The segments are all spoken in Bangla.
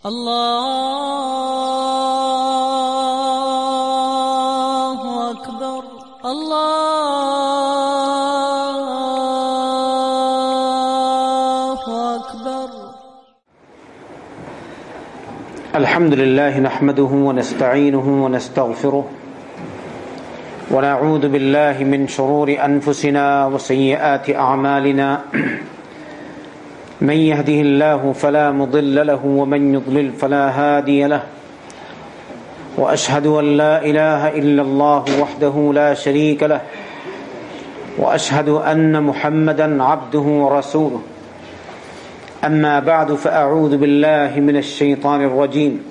الله أكبر. الله أكبر. الحمد لله نحمده ونستعينه ونستغفره ونعوذ بالله من شرور أنفسنا وسيئات أعمالنا. من يهده الله فلا مضل له ومن يضلل فلا هادي له. وأشهد أن لا إله إلا الله وحده لا شريك له. وأشهد أن محمدا عبده ورسوله. أما بعد فأعوذ بالله من الشيطان الرجيم.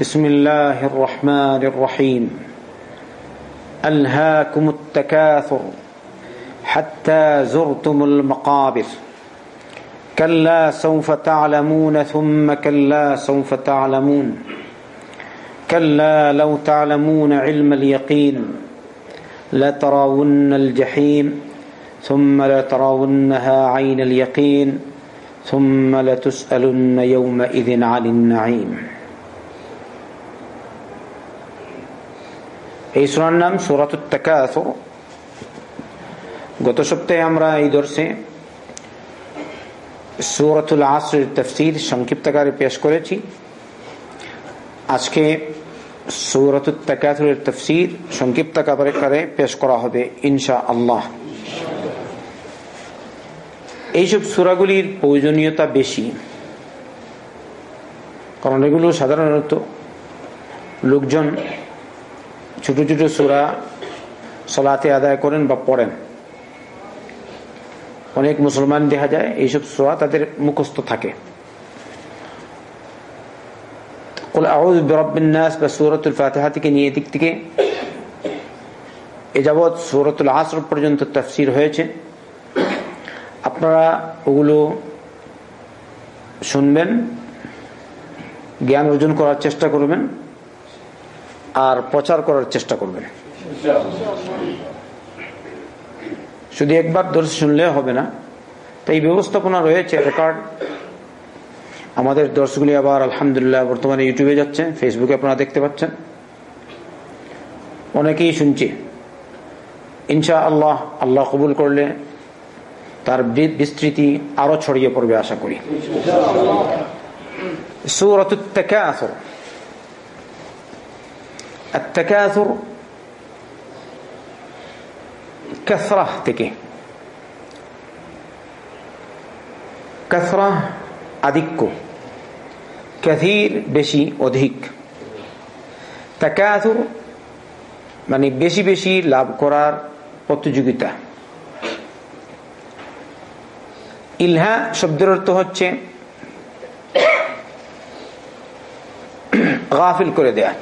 بسم الله الرحمن الرحيم. ألهاكم التكاثر حتى زرتم المقابر. كلا سوف تعلمون ثم كلا سوف تعلمون كلا لو تعلمون علم اليقين لترون الجحيم ثم لترونها عين اليقين ثم لتسألن يومئذ عن النعيم এই সুরার নাম সুরাত তাকাসুর গত সপ্তাহে আমরা এই দর্শে সুরাতুল আসরের তফসির সংক্ষিপ্তকারে পেশ করেছি। আজকে সুরাতুল তাকাসুরের তফসির সংক্ষিপ্তকারে পেশ করা হবে ইনশা আল্লাহ এইসব সুরাগুলির প্রয়োজনীয়তা বেশি। কারণ এগুলো সাধারণত লোকজন ছোট ছোট সুরা সলাতে আদায় করেন বা পড়েন। অনেক মুসলমান দেখা যায়, এইসব সুরা তাদের মুখস্থ থাকে। বা থেকে নিয়ে দিক থেকে এ যাবৎ পর্যন্ত হয়েছে। আপনারা ওগুলো শুনবেন, জ্ঞান অর্জন করার চেষ্টা করবেন, আর প্রচার করার চেষ্টা করবেন। শুধু একবার দর্শ শুনলে হবে না তাই ব্যবস্থাপনা রয়েছে রেকর্ড আমাদের দর্শগুলি আবার আলহামদুলিল্লাহ বর্তমানে ইউটিউবে যাচ্ছে ফেসবুকে আপনারা দেখতে পাচ্ছেন। অনেকেই শুনছে ইনশা আল্লাহ আল্লাহ কবুল করলে তার বিস্তৃতি আরও ছড়িয়ে পড়বে, আশা করি। সুর থেকে আসর কেসরাহ থেকে। কাসরাহ আধিক্য। ক্যাথির বেশি অধিক। তাকাথুর মানে বেশি বেশি লাভ করার প্রতিযোগিতা। ইলহা শব্দের অর্থ হচ্ছে গাফিল করে দেয়া।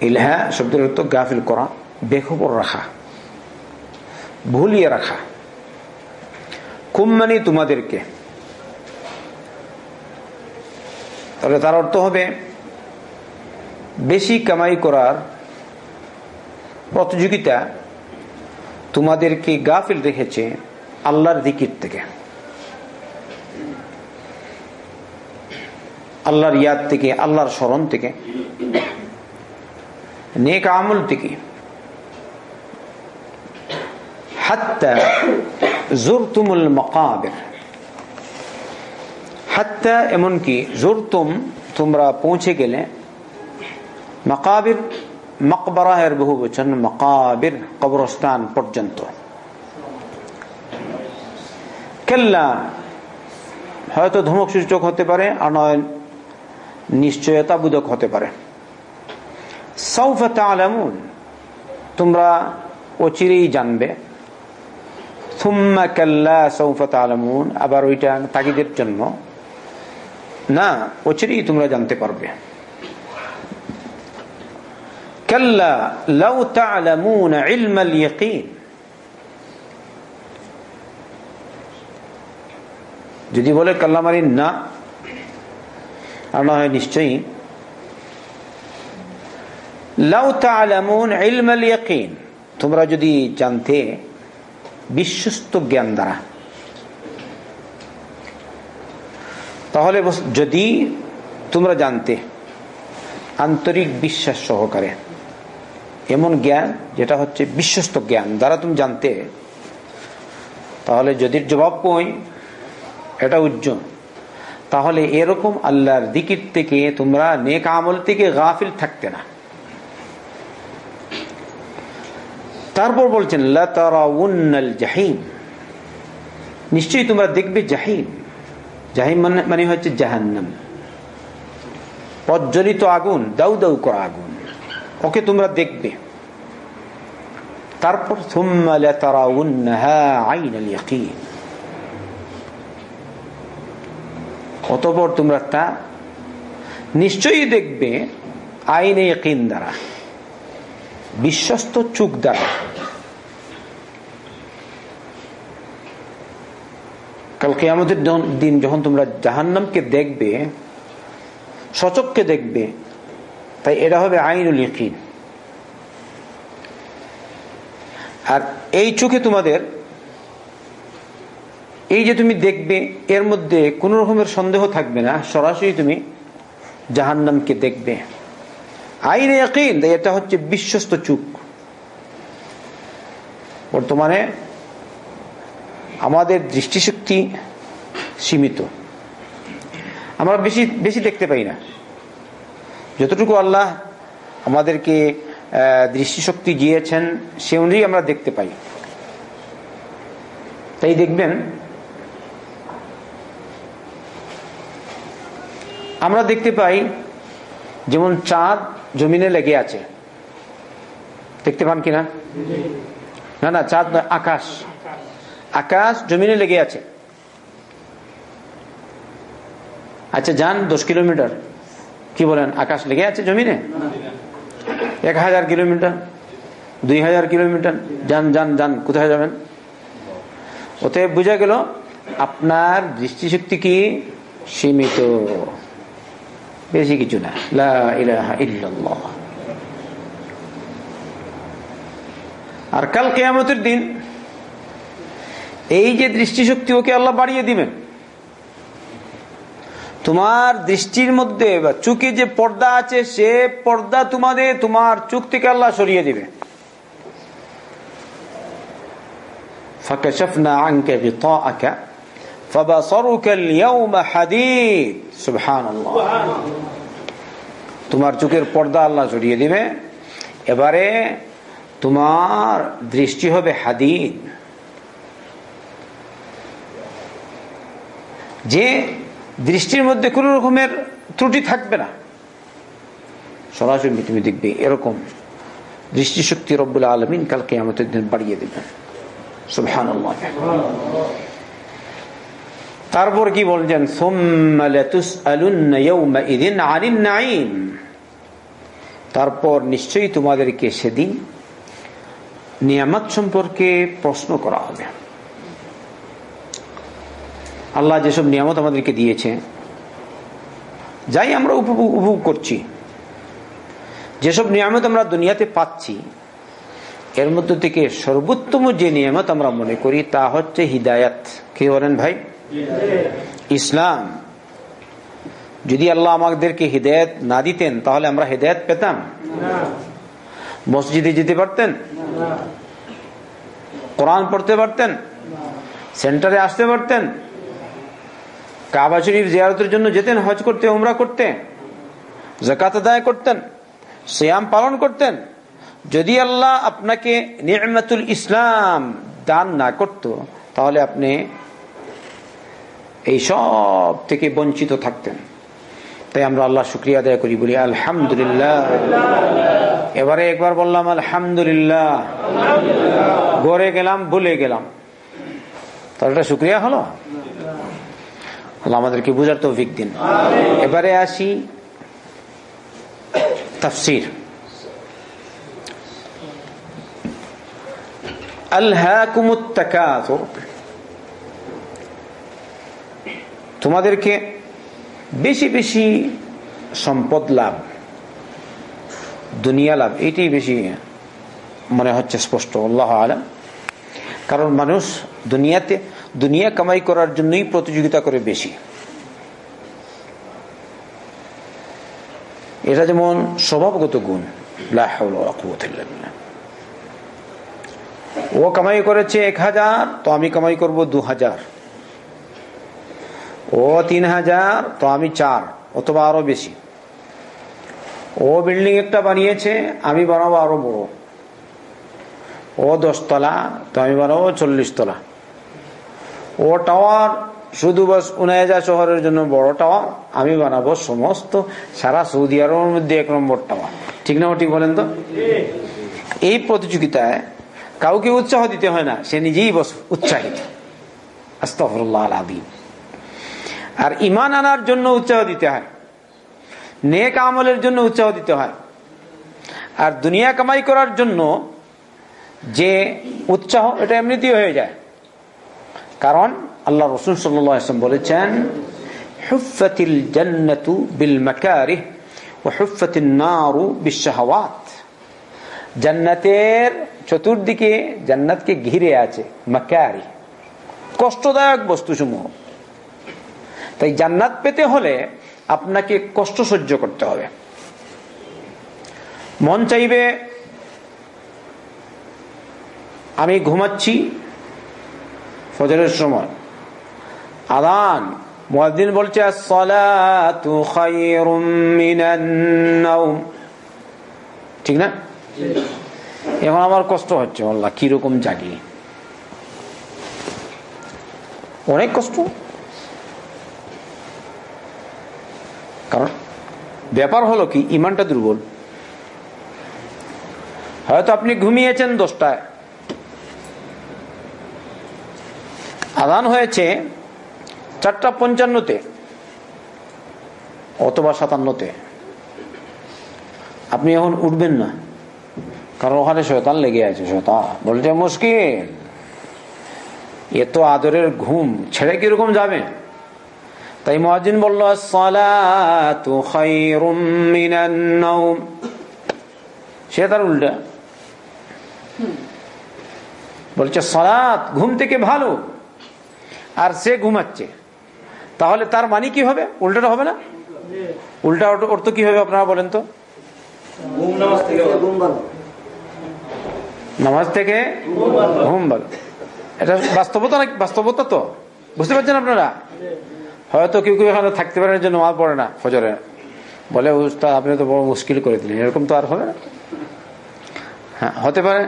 ইলহা শব্দের অর্থ গাফিল করা, বেখবর রাখা, ভুলিয়ে রাখা। মানে তোমাদেরকে। তাহলে তার অর্থ হবে, বেশি কামাই করার প্রতিযোগিতা তোমাদেরকে গাফিল রেখেছে আল্লাহর দিকির থেকে। আল্লাহর ইয়াদ থেকে, আল্লাহর স্মরণ থেকে। নেক আমল থেকে। হাত্তা মকাবের। হাত্তা এমনকি জোরতুম তোমরা পৌঁছে গেলে, মকাবির, মকবরাহের বহু বচন মকাবির কবরস্থান পর্যন্ত। কেল্লা, হয়তো ধমক সূচক হতে পারে, আর নয় নিশ্চয়তা বোধক হতে পারে। তোমরা অচিরেই জানবে। কাল্লা সৌফতালামুন আবার ওইটা তাগিদের জন্য। না, অচিরেই তোমরা জানতে পারবে। যদি বলে কাল্লামারি না, আর না হয় নিশ্চয়ই লাউ তালামুন ইলমাল ইয়াকিন তোমরা যদি জানতে বিশ্বস্ত জ্ঞান দ্বারা, তাহলে যদি তোমরা জানতে আন্তরিক বিশ্বাস সহকারে, এমন জ্ঞান যেটা হচ্ছে বিশ্বস্ত জ্ঞান দ্বারা তুমি জানতে, তাহলে যদি জবাব কই, এটা উজ্জ্বল। তাহলে এরকম আল্লাহর দিকির থেকে তোমরা নেক আমল থেকে গাফিল থাকতে না। তারপর বলছেন নিশ্চয়ই তোমরা দেখবে জাহিম। জাহিম মানে মানে হচ্ছে জাহান্নাম। প্রজ্বলিত আগুন, দাউ দাউ করা আগুন। ওকে তোমরা দেখবে। তারপর অতপর তোমরা তা নিশ্চয়ই দেখবে আইনে দ্বারা। বিশ্বস্ত চুক দ্বারা কালকে আমাদের দিন যখন তোমরা জাহান্নামকে দেখবে, সচককে দেখবে, তাই এটা হবে আইনুল ইকিন আর এই চোখে তোমাদের, এই যে তুমি দেখবে, এর মধ্যে কোন রকমের সন্দেহ থাকবে না, সরাসরি তুমি জাহান্নামকে দেখবে। আইনে একইন এটা হচ্ছে বিশ্বস্ত চুক। বর্তমানে আমাদের দৃষ্টিশক্তি সীমিত। আমরা বেশি বেশি দেখতে পাই না। যতটুকু আল্লাহ আমাদেরকে দৃষ্টিশক্তি দিয়েছেন, সে অনুযায়ী আমরা দেখতে পাই। তাই দেখবেন, আমরা দেখতে পাই যেমন চাঁদ জমিনে লেগে আছে। দেখতে পান কিনা? না না, চাঁদ নয়, আকাশ। আকাশ জমিনে লেগে আছে। আচ্ছা যান, দশ কিলোমিটার। কি বলেন, আকাশ লেগে আছে জমিনে? এক হাজার কিলোমিটার, দুই হাজার কিলোমিটার। যান যান যান, কোথায় যাবেন? ওতে বোঝা গেল, আপনার দৃষ্টিশক্তি কি? সীমিত। বেশি কিছু না আর কাল কেয়ামতের দিন এই যে দৃষ্টিশক্তি ওকে আল্লাহ বাড়িয়ে দিবেন তোমার দৃষ্টির মধ্যে বা চুকে যে পর্দা আছে সে পর্দা তোমাদের তোমার চুক থেকে আল্লাহ সরিয়ে দিবে فكشفنا عنك غطاءك فبصرك اليوم حديد তোমার চোখের পর্দা আল্লাহ জড়িয়ে দিবে। এবারে তোমার দৃষ্টি হবে হাদিন। যে দৃষ্টির মধ্যে কোন রকমের ত্রুটি থাকবে না। সরাসরি তুমি দেখবে এরকম দৃষ্টিশক্তি রব্বুল আলমিন কালকে আমাদের দিন বাড়িয়ে দেবেন সুবহান তারপর কি বলছেন? তারপর নিশ্চয়ই তোমাদেরকে সেদিন নিয়ামত সম্পর্কে প্রশ্ন করা হবে। আল্লাহ যেসব নিয়ামত আমাদেরকে দিয়েছে, যাই আমরা উপভোগ করছি, যেসব নিয়ামত আমরা দুনিয়াতে পাচ্ছি, এর মধ্য থেকে সর্বোত্তম যে নিয়ামত আমরা মনে করি তা হচ্ছে হিদায়াত। কি বলেন ভাই? ইসলাম। যদি আল্লাহ আমাদেরকে হৃদয়ত না দিতেন, তাহলে আমরা হৃদয়ত পেতাম। মসজিদে যেতে পারতেন? কোরআন পড়তে পারতেন? সেন্টারে আসতে পারতেন? কাবা শরীফ জিয়ারতের জন্য যেতেন, হজ করতে, উমরা করতে? জাকাত আদায় করতেন? শ্যাম পালন করতেন? যদি আল্লাহ আপনাকে নিয়মাতুল ইসলাম দান না করত, তাহলে আপনি এই সব থেকে বঞ্চিত থাকতেন। তাই আমরা আল্লাহ শুক্রিয়া আদায় করি বলি আলহামদুলিল্লাহ। এবারে একবার বললাম আলহামদুলিল্লাহ। গড়ে গেলাম ভুলে গেলাম। তাহলে এটা শুক্রিয়া হলো? আল্লাহ আমাদেরকে বুঝার তো তৌফিক দিন। এবারে আসি তাফসির। তোমাদেরকে বেশি বেশি সম্পদ লাভ, দুনিয়া লাভ এটি বেশি মনে হচ্ছে স্পষ্ট, আল্লাহ আলা কারণ মানুষ দুনিয়াতে, দুনিয়া কামাই করার জন্যই প্রতিযোগিতা করে বেশি। এটা যেমন স্বভাবগত গুণ ও কামাই করেছে এক হাজার, তো আমি কামাই করব দু হাজার। ও তিন হাজার, তো আমি চার, অথবা আরও বেশি। ও বিল্ডিং একটা বানিয়েছে, আমি বানাবো আরও বড়। ও দশতলা, তো আমি বানাবো চল্লিশ তলা ও টাওয়ার শুধু বাস উনায়জা শহরের জন্য বড় টাওয়ার আমি বানাবো সমস্ত সারা সৌদি আরবের মধ্যে এক নম্বর টাওয়ার ঠিক না ঠিক বলেন তো? এই প্রতিযোগিতায় কাউকে উৎসাহ দিতে হয় না, সে নিজেই বস উৎসাহিত। আস্তফরুল্লাহ আদিম আর ইমান আনার জন্য উৎসাহ দিতে হয়। নেক আমলের জন্য উৎসাহ দিতে হয়। আর দুনিয়া কামাই করার জন্য যে উৎসাহ, এটা এমনিতেই হয়ে যায়। কারণ আল্লাহ রসুল সাল্লাম বলেছেন বিল ও জান্নাতের চতুর্দিকে জান্নাতকে ঘিরে আছে মাকারি কষ্টদায়ক বস্তুসমূহ। তাই জান্নাত পেতে হলে আপনাকে কষ্ট সহ্য করতে হবে। মন চাইবে, আমি ঘুমাচ্ছি ফজরের সময়। আদান, মুয়াজ্জিন বলছে ঠিক না? এখন আমার কষ্ট হচ্ছে, আল্লাহ কীরকম জাগি। অনেক কষ্ট। কারণ ব্যাপার হলো কি, ইমানটা দুর্বল। হয়তো আপনি ঘুমিয়েছেন দশটায়। আদান হয়েছে চারটা পঞ্চান্নতে অথবা সাতান্নতে। আপনি এখন উঠবেন না, কারণ ওখানে শয়তান লেগে আছে, শয়তান। বলছে, মুশকিল এত আদরের ঘুম, ছেড়ে কীরকম যাবে তাই মহাজিন বলল সালাতু খায়রুম মিনান নাওম। সে তার উল্টা। বলছে সালাত ঘুম থেকে ভালো আর সে ঘুমাচ্ছে। তাহলে তার মানে কি হবে? উল্টাটা হবে না? উল্টা অর্থ কি হবে আপনারা বলেন তো? নামাজ থেকে ঘুম ভালো। এটা বাস্তবতা না বাস্তবতা তো? বুঝতে পারছেন আপনারা? হয়তো কেউ কেউ এখানে থাকতে পারেন যে নামাজ পড়ে না ফজরে। বলে, উস্তাদ, আপনি তো বড় মুশকিল করে দিলেন। এরকম তো আর হবে না। হ্যাঁ হতে পারে।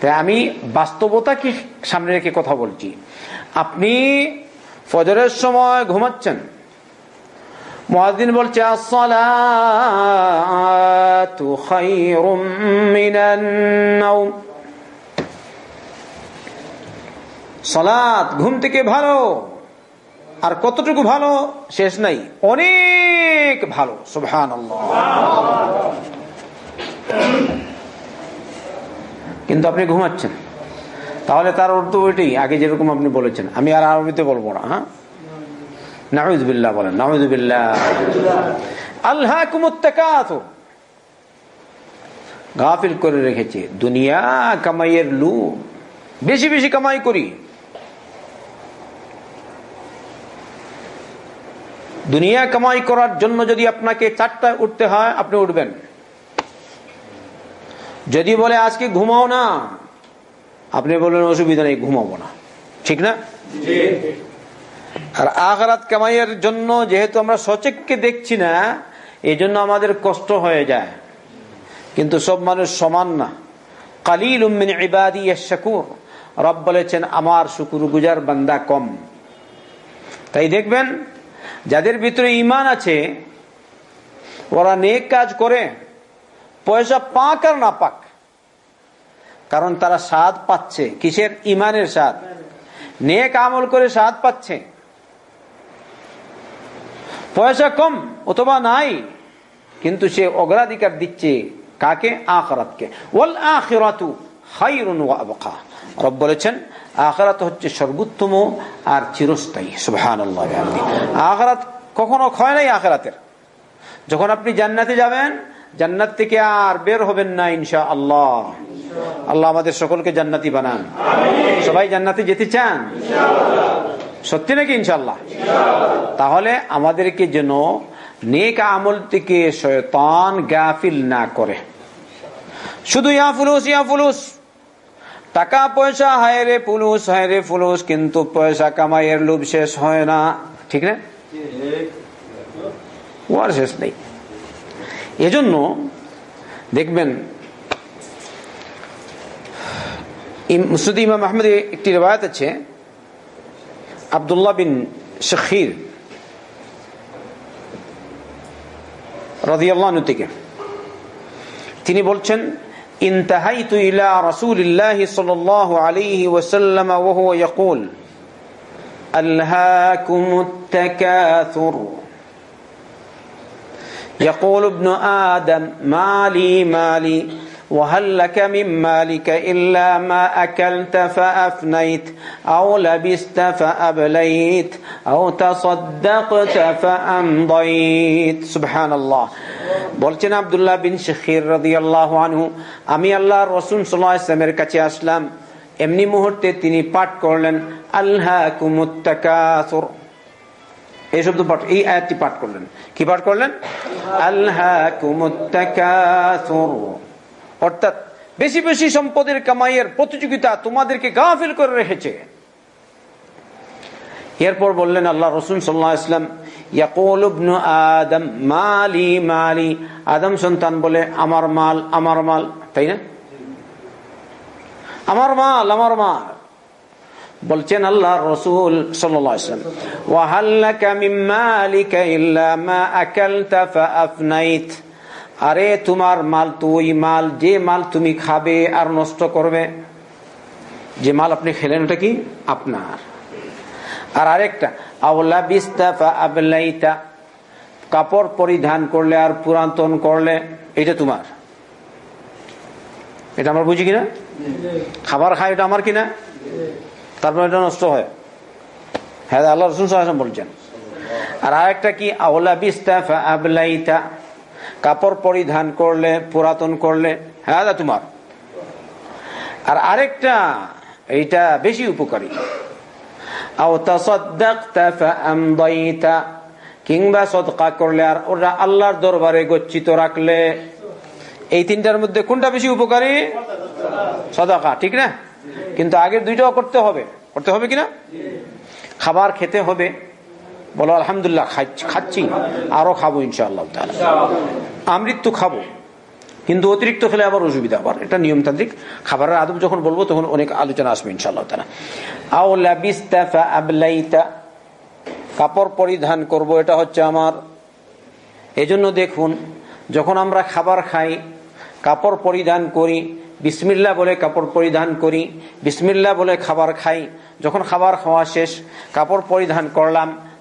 তাই আমি বাস্তবতা কি সামনে রেখে কথা বলছি। আপনি ফজরের সময় ঘুমাচ্ছেন। মহাদিন বলছে নাওম। ঘুম থেকে ভালো। আর কতটুকু ভালো, শেষ নাই। অনেক ভালো সুবহান কিন্তু আপনি ঘুমাচ্ছেন। তাহলে তার অর্থ ওইটাই আগে যেরকম আপনি বলেছেন। আমি আর আরবিতে বলব না হ্যাঁ? বলেন আল্লাহ গাফিল করে রেখেছে, দুনিয়া কামাইয়ের লু বেশি বেশি কামাই করি। দুনিয়া কামাই করার জন্য যদি আপনাকে চারটায় উঠতে হয়, আপনি উঠবেন। যদি বলে, আজকে ঘুমাও না, আপনি বললেন অসুবিধা নেই, ঘুমাবো না। ঠিক না? আর আখরাত কামাইয়ের জন্য যেহেতু আমরা সচেককে দেখছি না এই জন্য আমাদের কষ্ট হয়ে যায়। কিন্তু সব মানুষ সমান না। কালিল উম্মিন ইবাদি শাকুর রব বলেছেন, আমার শুকুর গুজার বান্দা কম। তাই দেখবেন যাদের ভিতরে ইমান আছে, ওরা নেক কাজ করে, পয়সা পাক আর না পাক। কারণ তারা স্বাদ পাচ্ছে। কিসের? ইমানের স্বাদ। নেক আমল করে স্বাদ পাচ্ছে। পয়সা কম অথবা নাই, কিন্তু সে অগ্রাধিকার দিচ্ছে কাকে? আখিরাতু খায়রুন ওয়া আবকা রব বলেছেন আখরাত হচ্ছে সর্বোত্তম আর চিরস্থায়ী। বিহামদি। আখরাত কখনো ক্ষয় নাই আখরাতের। যখন আপনি জান্নাতে যাবেন জান্নাত থেকে আর বের হবেন না ইনশা আল্লাহ আল্লাহ আমাদের সকলকে জান্নাতি বানান। সবাই জান্নাতে যেতে চান? সত্যি নাকি ইনশাল্লাহ তাহলে আমাদেরকে যেন নেক আমল থেকে শয়তান গাফিল না করে। শুধু ইয়া ফুলুস ইয়া ফুলুস টাকা পয়সা হায় রে ফুলুস হায় রে ফুলুস, কিন্তু পয়সা কামাইয়ের লোভ শেষ হয় না। ঠিক না? ও আর শেষ নেই। এজন্য দেখবেন ইমাম আহমদ একটি রেবায়ত আছে, আবদুল্লাহ বিন শখির রাদিয়াল্লাহু থেকে। তিনি বলছেন انتهيت إلى رسول الله صلى الله عليه وسلم وهو يقول ألهاكم التكاثر. يقول ابن آدم مالي مالي. وهل لك من مالك إلا ما أكلت فأفنيت أو لبست فأبليت أو تصدقت فأمضيت سبحان الله বলছেন আবদুল্লাহ বিন শেখির রাদিয়াল্লাহু আনহু আমি আল্লাহ রসুল সাল্লাল্লাহু আলাইহি ওয়াসাল্লামের কাছে আসলাম এমনি মুহূর্তে তিনি পাঠ করলেন আল্লাহকুমুত তাকাসুর এই শব্দ পাঠ এই আয়াতটি পাঠ করলেন কি পাঠ করলেন আল্লাহকুমুত তাকাসুর অর্থাৎ বেশি বেশি সম্পদের কামাইয়ের প্রতিযোগিতা তোমাদেরকে গাফিল করে রেখেছে। এরপর বললেন আল্লাহ রসুল সাল্লাহ ইসলাম আদম, মালি মালি। আদম সন্তান বলে, আমার মাল আমার মাল। তাই না? আমার মাল আমার মাল। বলছেন আল্লাহ রসুল সাল্লাম ওয়াহাল্লাকা মিন মালিকা ইল্লা মা আকালতা ফাআফনাইত আরে তোমার মাল তো ওই মাল, যে মাল তুমি খাবে আর নষ্ট করবে, যে মাল আপনি খেলেন ওটা কি? আপনার। আর আরেকটা, আওলা কাপড় পরিধান করলে আর পুরাতন করলে, এটা তোমার। এটা আমরা বুঝি কিনা? খাবার খাই এটা আমার কিনা? তারপর এটা নষ্ট হয়। হ্যাঁ আল্লাহ রসুন বলছেন। আর আরেকটা কি? আওলা বিস্তাফা আবলাইতা কাপড় পরিধান করলে, পুরাতন করলে হ্যাঁ তোমার? আর আরেকটা, এইটা বেশি উপকারী। কিংবা সদকা করলে, আর ওরা আল্লাহর দরবারে গচ্ছিত রাখলে, এই তিনটার মধ্যে কোনটা বেশি উপকারী? সদাকা, ঠিক না? কিন্তু আগের দুইটাও করতে হবে। করতে হবে কিনা খাবার খেতে হবে। বলো, আলহামদুলিল্লাহ খাচ্ছি, আরও খাব ইনশাআল্লাহ আমৃত্যু খাব, কিন্তু অতিরিক্ত খেলে আবার অসুবিধা আবার, এটা নিয়মতান্ত্রিক। খাবারের আদব যখন বলব, তখন অনেক আলোচনা আসবে ইনশাআল্লাহ কাপড় পরিধান করব, এটা হচ্ছে আমার। এজন্য দেখুন, যখন আমরা খাবার খাই, কাপড় পরিধান করি বিসমিল্লা বলে কাপড় পরিধান করি বিসমিল্লা বলে খাবার খাই, যখন খাবার খাওয়া শেষ, কাপড় পরিধান করলাম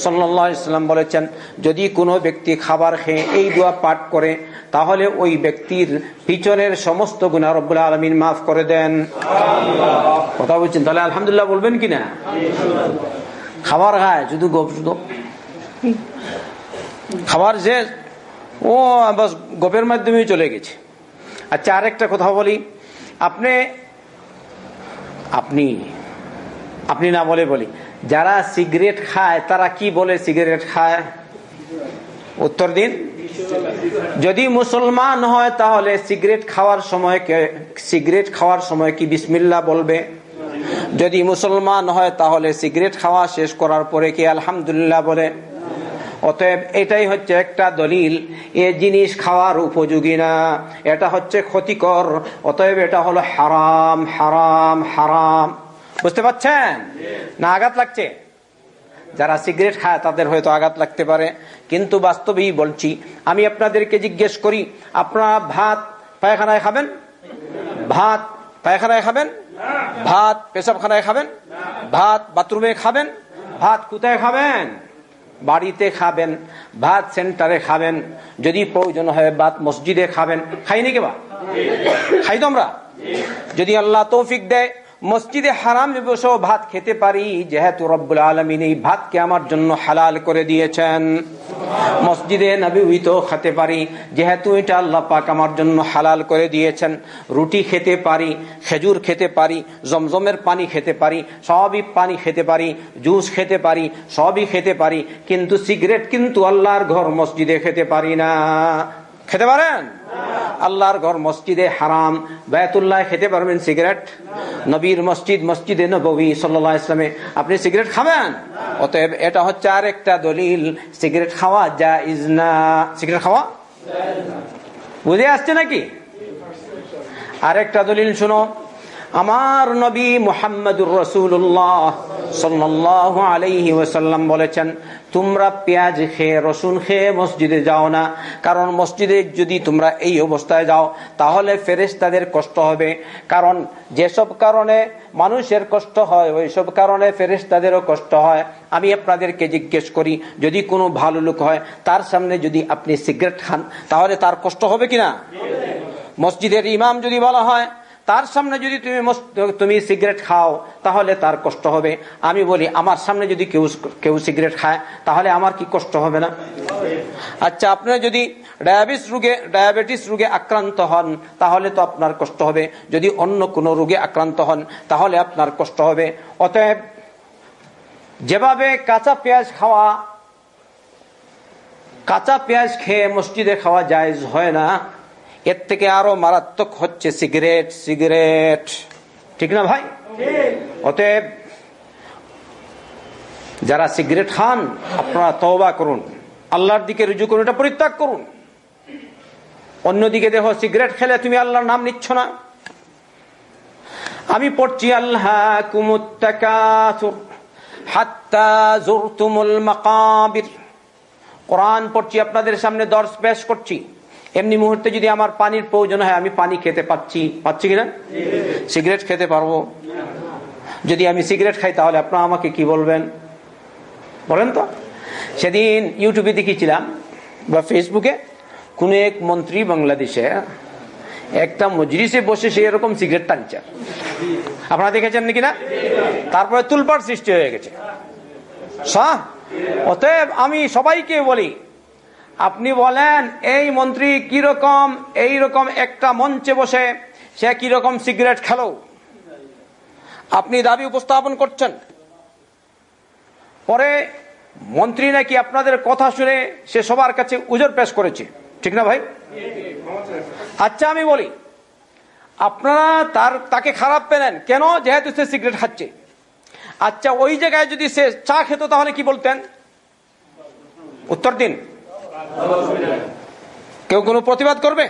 সাল্লাম বলেছেন, যদি কোনো ব্যক্তি খাবার খেয়ে এই দোয়া পাঠ করে, তাহলে ওই ব্যক্তির পিছনের সমস্ত গুণা রব্বুল আলমিন মাফ করে দেন। কথা বলছেন? তাহলে আলহামদুলিল্লাহ বলবেন কিনা খাবার খায়, শুধু গপ, শুধু। খাবার যে, ও, বাস গপের মাধ্যমেই চলে গেছে। আচ্ছা আরেকটা কথা বলি। আপনি আপনি আপনি না বলে বলি যারা সিগারেট খায়, তারা কি বলে সিগারেট খায়? উত্তর দিন। যদি মুসলমান হয়, তাহলে সিগারেট খাওয়ার সময় সিগারেট খাওয়ার সময় কি বিসমিল্লা বলবে? যদি মুসলমান হয়, তাহলে সিগারেট খাওয়া শেষ করার পরে কি আলহামদুলিল্লাহ বলে? অতএব এটাই হচ্ছে একটা দলিল, এ জিনিস খাওয়ার উপযোগী না। এটা হচ্ছে ক্ষতিকর, অতএব এটা হলো হারাম হারাম হারাম। বুঝতে পারছেন? না আঘাত লাগছে। যারা সিগারেট খায়, তাদের হয়তো আঘাত লাগতে পারে। কিন্তু বাস্তবেই বলছি, আমি আপনাদেরকে জিজ্ঞেস করি, আপনারা ভাত পায়খানায় খাবেন? ভাত পায়খানায় খাবেন? ভাত পেশাবখানায় খাবেন? ভাত বাথরুমে খাবেন? ভাত কোথায় খাবেন? বাড়িতে খাবেন, ভাত সেন্টারে খাবেন। যদি প্রয়োজন হয়, ভাত মসজিদে খাবেন। খাইনি নাকি বা? খাই তো আমরা? যদি আল্লাহ তৌফিক দেয় মসজিদে হারামে বসেও ভাত খেতে পারি, যেহেতু রব্বুল আলমিন এই ভাতকে আমার জন্য হালাল করে দিয়েছেন। মসজিদে নবীতে খেতে পারি, যেহেতু এটা আল্লাহ পাক আমার জন্য হালাল করে দিয়েছেন। রুটি খেতে পারি, খেজুর খেতে পারি, জমজমের পানি খেতে পারি, সবই পানি খেতে পারি, জুস খেতে পারি, সবই খেতে পারি, কিন্তু সিগারেট কিন্তু আল্লাহর ঘর মসজিদে খেতে পারি না। খেতে পারেন? আল্লাহর ঘর মসজিদে হারাম। বায়তুল্লাহ খেতে পারবেন সিগারেট? নবীর মসজিদ, মসজিদে নবী সাল্লাহ ইসলামে আপনি সিগারেট খাবেন? অতএব এটা হচ্ছে আরেকটা দলিল। সিগারেট খাওয়া যা ইজ না। সিগারেট খাওয়া? বুঝে আসছে নাকি? আরেকটা দলিল শুনো। আমার নবী মোহাম্মদুর রসুল্লাহ সাল্লাহ আলাইহি ওসাল্লাম বলেছেন তোমরা পেঁয়াজ খেয়ে, রসুন খেয়ে মসজিদে যাও না। কারণ মসজিদে যদি তোমরা এই অবস্থায় যাও, তাহলে ফেরেস তাদের কষ্ট হবে। কারণ যেসব কারণে মানুষের কষ্ট হয়, ওইসব কারণে ফেরেস তাদেরও কষ্ট হয়। আমি আপনাদেরকে জিজ্ঞেস করি, যদি কোনো ভালো লোক হয়, তার সামনে যদি আপনি সিগারেট খান, তাহলে তার কষ্ট হবে কিনা? মসজিদের ইমাম যদি বলা হয় তার সামনে যদি তুমি তুমি সিগারেট খাও, তাহলে তার কষ্ট হবে। আমি বলি, আমার সামনে যদি কেউ কেউ সিগারেট খায়, তাহলে আমার কি কষ্ট হবে না? আচ্ছা আপনারা যদি ডায়াবেটিস রোগে ডায়াবেটিস রোগে আক্রান্ত হন, তাহলে তো আপনার কষ্ট হবে। যদি অন্য কোনো রোগে আক্রান্ত হন, তাহলে আপনার কষ্ট হবে। অতএব, যেভাবে কাঁচা পেঁয়াজ খাওয়া, কাঁচা পেঁয়াজ খেয়ে মসজিদে খাওয়া যায় হয় না এর থেকে আরও মারাত্মক হচ্ছে সিগারেট সিগারেট। ঠিক না ভাই? অতএব, যারা সিগারেট খান, আপনারা তওবা করুন। আল্লাহর দিকে রুজু করুন, এটা পরিত্যাগ করুন। অন্যদিকে দেখো, সিগারেট খেলে তুমি আল্লাহর নাম নিচ্ছ না। আমি পড়ছি আল্লাহ কোরআন পড়ছি, আপনাদের সামনে দর্শ পেশ করছি। এমনি মুহূর্তে যদি আমার পানির প্রয়োজন হয়, আমি পানি খেতে পাচ্ছি পাচ্ছি কিনা? সিগারেট খেতে পারব। যদি আমি সিগারেট খাই, তাহলে আপনারা আমাকে কি বলবেন? বলেন তো। সেদিন ইউটিউবে দেখেছিলাম বা ফেসবুকে কোন এক মন্ত্রী বাংলাদেশে একটা মজরিসে বসে সে এরকম সিগারেট টানছে। আপনারা দেখেছেন নাকি না? তারপরে তুলপার সৃষ্টি হয়ে গেছে। অতএব আমি সবাইকে বলি আপনি বলেন, এই মন্ত্রী কীরকম, এই রকম একটা মঞ্চে বসে সে কীরকম সিগারেট খেলো? আপনি দাবি উপস্থাপন করছেন। পরে মন্ত্রী নাকি আপনাদের কথা শুনে সে সবার কাছে উজোর পেশ করেছে। ঠিক না ভাই? আচ্ছা আমি বলি, আপনারা তার, তাকে খারাপ পেলেন। কেন? যেহেতু সে সিগারেট খাচ্ছে। আচ্ছা ওই জায়গায় যদি সে চা খেত তাহলে কি বলতেন? উত্তর দিন। কেউ কোনো প্রতিবাদ করবে?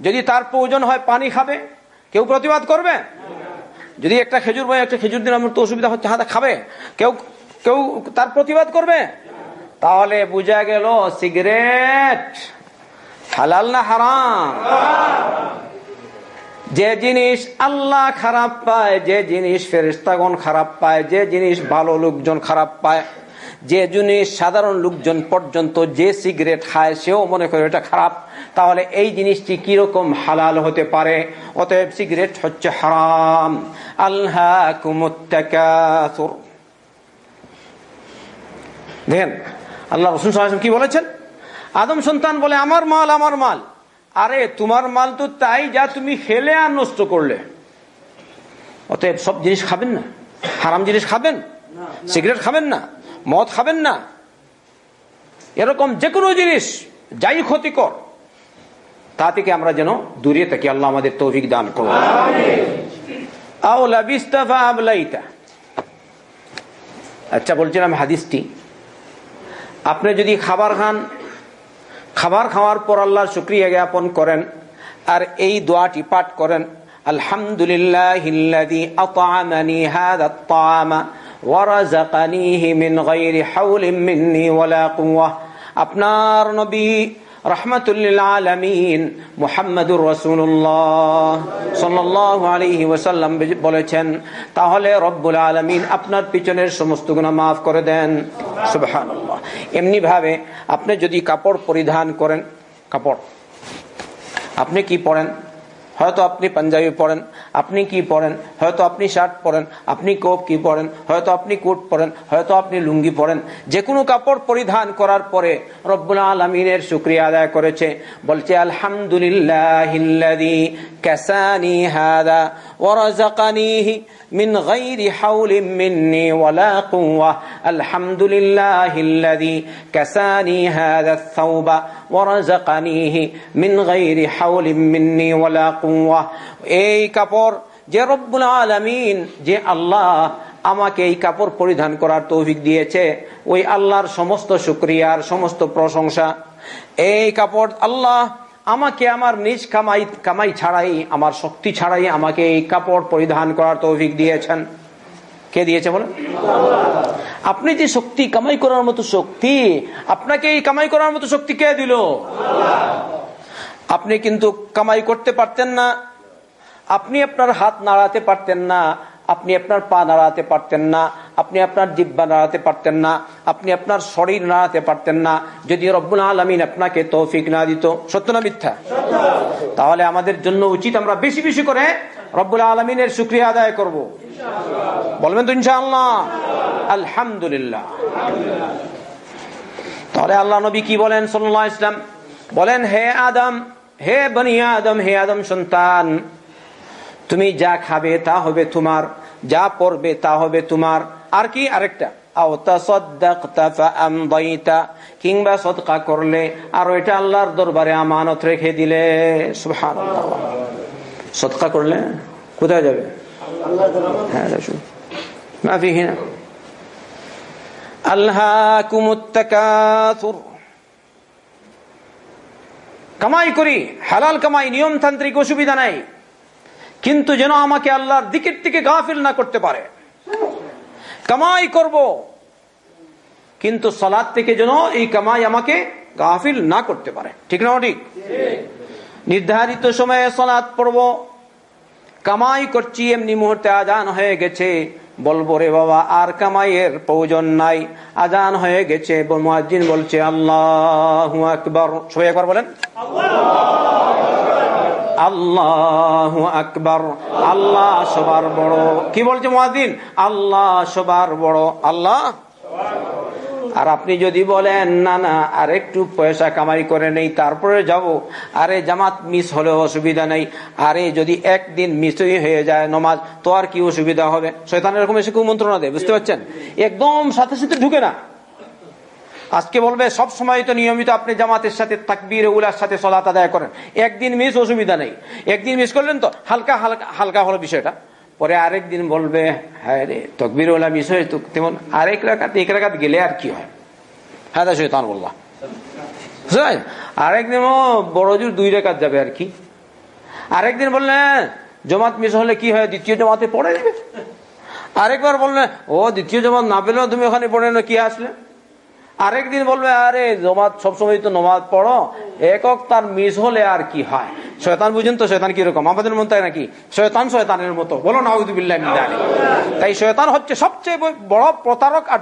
যদি তার প্রয়োজন হয় পানি খাবে, কেউ প্রতিবাদ করবে? যদি একটা খেজুর ভাই একটা খেজুর দিন আমার তো অসুবিধা হচ্ছে, হাতে খাবে? কেউ কেউ তার প্রতিবাদ করবে? তাহলে বুঝা গেল সিগারেট হালাল না হারাম? যে জিনিস আল্লাহ খারাপ পায়, যে জিনিস ফেরিস্তাগণ খারাপ পায়, যে জিনিস ভালো লোকজন খারাপ পায় যে জিনিস সাধারণ লোকজন পর্যন্ত যে সিগারেট খায় সেও মনে করে এটা খারাপ। তাহলে এই জিনিসটি কীরকম হালাল হতে পারে? অতএব সিগারেট হচ্ছে হারাম। আল্লাহ দেখেন আল্লাহ রসুন কি বলেছেন? আদম সন্তান বলে আমার মাল আমার মাল। আরে তোমার মাল তো তাই যা তুমি খেলে আর নষ্ট করলে। অতএব সব জিনিস খাবেন না? হারাম জিনিস খাবেন? সিগারেট খাবেন না? মদ খাবেন না। এরকম যে কোনো জিনিস যাই ক্ষতিকর তা থেকে আমরা যেন দূরে থাকি। আল্লাহ আমাদের তৌফিক দান করুন। আচ্ছা বলছিলাম হাদিসটি। আপনি যদি খাবার খান খাবার খাওয়ার পর আল্লাহর শুক্রিয়া জ্ঞাপন করেন আর এই দোয়াটি পাঠ করেন আলহামদুলিল্লাহ আপনার নবী রহমতুল্লিল আলমিন মুহাম্মদুর রসুল্লাহ সাল্লাহ আলহি ওসাল্লাম বলেছেন, তাহলে রব্বুল আলমিন আপনার পিছনের সমস্ত মাফ করে দেন। সুবহান এমনি ভাবে আপনি যদি কাপড় পরিধান করেন, কাপড়, আপনি কি পড়েন হয়তো আপনি পাঞ্জাবি পড়েন আপনি কি পরেন হয়তো আপনি শার্ট পরেন আপনি কোপ কি পরেন হয়তো আপনি কোট পরেন হয়তো আপনি লুঙ্গি পরেন যে কোনো কাপড় পরিধান করার পরে রব্বুল আলমিনের শুক্রিয়া আদায় করেছে। বলছে আলহামদুলিল্লাহ من غير حول مني ولا قوة الحمد لله الذي كساني هذا الثوب ورزقنيه من غير حول مني ولا قوة এই কাপড় যে রব্বুল আলামিন যে আল্লাহ আমাকে এই কাপড় পরিধান করার তৌফিক দিয়েছে ওই আল্লাহর সমস্ত শুক্রিয়ার সমস্ত প্রশংসা এই কাপড় আল্লাহ আমাকে আমার নিজ কামাই কামাই ছাড়াই, আমার শক্তি ছাড়াই আমাকে এই কাপড় পরিধান করার তৌফিক দিয়েছেন। কে দিয়েছে বলেন? আপনি যে শক্তি, কামাই করার মতো শক্তি, আপনাকে এই কামাই করার মতো শক্তি কে দিল? আপনি কিন্তু কামাই করতে পারতেন না, আপনি আপনার হাত নাড়াতে পারতেন না আপনি আপনার পা নাড়াতে পারতেন না, আপনি আপনার জিব্বা নাড়াতে পারতেন না, আপনি আপনার শরীর নাড়াতে পারতেন না। যদি রব্বুল আলমিন আপনাকে তৌফিক না দিত, সত্য না মিথ্যা? তাহলে আমাদের জন্য উচিত আমরা বেশি বেশি করে রব্বুল আলমিনের শুক্রিয়া আদায় করব। বলবেন তো ইনশাআল্লাহ? আলহামদুলিল্লাহ। তাহলে আল্লাহ নবী কি বলেন সাল্লাহ ইসলাম বলেন, হে আদম, হে বনিয়া আদম, হে আদম সন্তান তুমি যা খাবে তা হবে তোমার, যা পড়বে তা হবে তোমার। আর কি আরেকটা? কিংবা করলে, আর ওইটা আল্লাহর দরবারে আমানত রেখে দিলে। করলে? কোথায় যাবে? হ্যাঁ আল্লাহ কামাই করি, হালাল কামাই, নিয়মতান্ত্রিক অসুবিধা নাই। কিন্তু যেন আমাকে আল্লাহর দিকের থেকে গাফিল না করতে পারে। কামাই করব। কিন্তু সলাদ থেকে যেন এই কামাই আমাকে গাফিল না করতে পারে। ঠিক না ঠিক? নির্ধারিত সময়ে সলাদ পড়ব। কামাই করছি, এমনি মুহূর্তে আজান হয়ে গেছে। বলব রে বাবা, আর কামাইয়ের প্রয়োজন নাই। আজান হয়ে গেছে। বলছে, আল্লাহ আকবর। সবাই একবার বলেন। আল্লাহ আকবর। আল্লাহ সবার বড়। কি বলছে মহাদিন আল্লাহ সবার বড়। আল্লাহ? আর আপনি যদি বলেন, না না, আর একটু পয়সা কামাই করে নেই, তারপরে যাব। আরে, জামাত মিস হলে অসুবিধা নেই। আরে, যদি একদিন মিসই হয়ে যায় নমাজ, তো আর কি অসুবিধা হবে? শয়তান এরকম এসে কুমন্ত্রণা দেয়, বুঝতে পারছেন? একদম সাথে সাথে ঢুকে না। আজকে বলবে, সব সময় তো নিয়মিত আপনি জামাতের সাথে তাকবির, উলার সাথে সলাত আদায় করেন। একদিন মিস অসুবিধা নেই। একদিন মিস করলেন তো, হালকা হালকা হালকা হলো বিষয়টা। পরে আরেক দিন বলবে হ্যাঁ রে, তকবির ওলা মিস হয়ে তো তেমন আরেক রাখাত এক রাখাত গেলে আর কি হয়? হ্যাঁ দা শৈতান বললাম আরেকদিন বড় জোর দুই রেখাত যাবে আর কি? আরেকদিন বললেন জমাত মিস হলে কি হয়, দ্বিতীয় জমাতে পড়ে দেবে আরেকবার বললেন, ও, দ্বিতীয় জমাত না পেলেও তুমি ওখানে পড়ে না, কি আসলে? আরেকদিন বলবে, আরে, জমাত, সবসময় তো নমাজ পড়ো। একক তার মিস হলে আর কি হয়? শয়তান বুঝেন তো শয়তান কীরকম? আমাদের মতো নাকি? শয়তান শয়তানের মতো। বলো না তাই শয়তান হচ্ছে সবচেয়ে বড় প্রতারক আর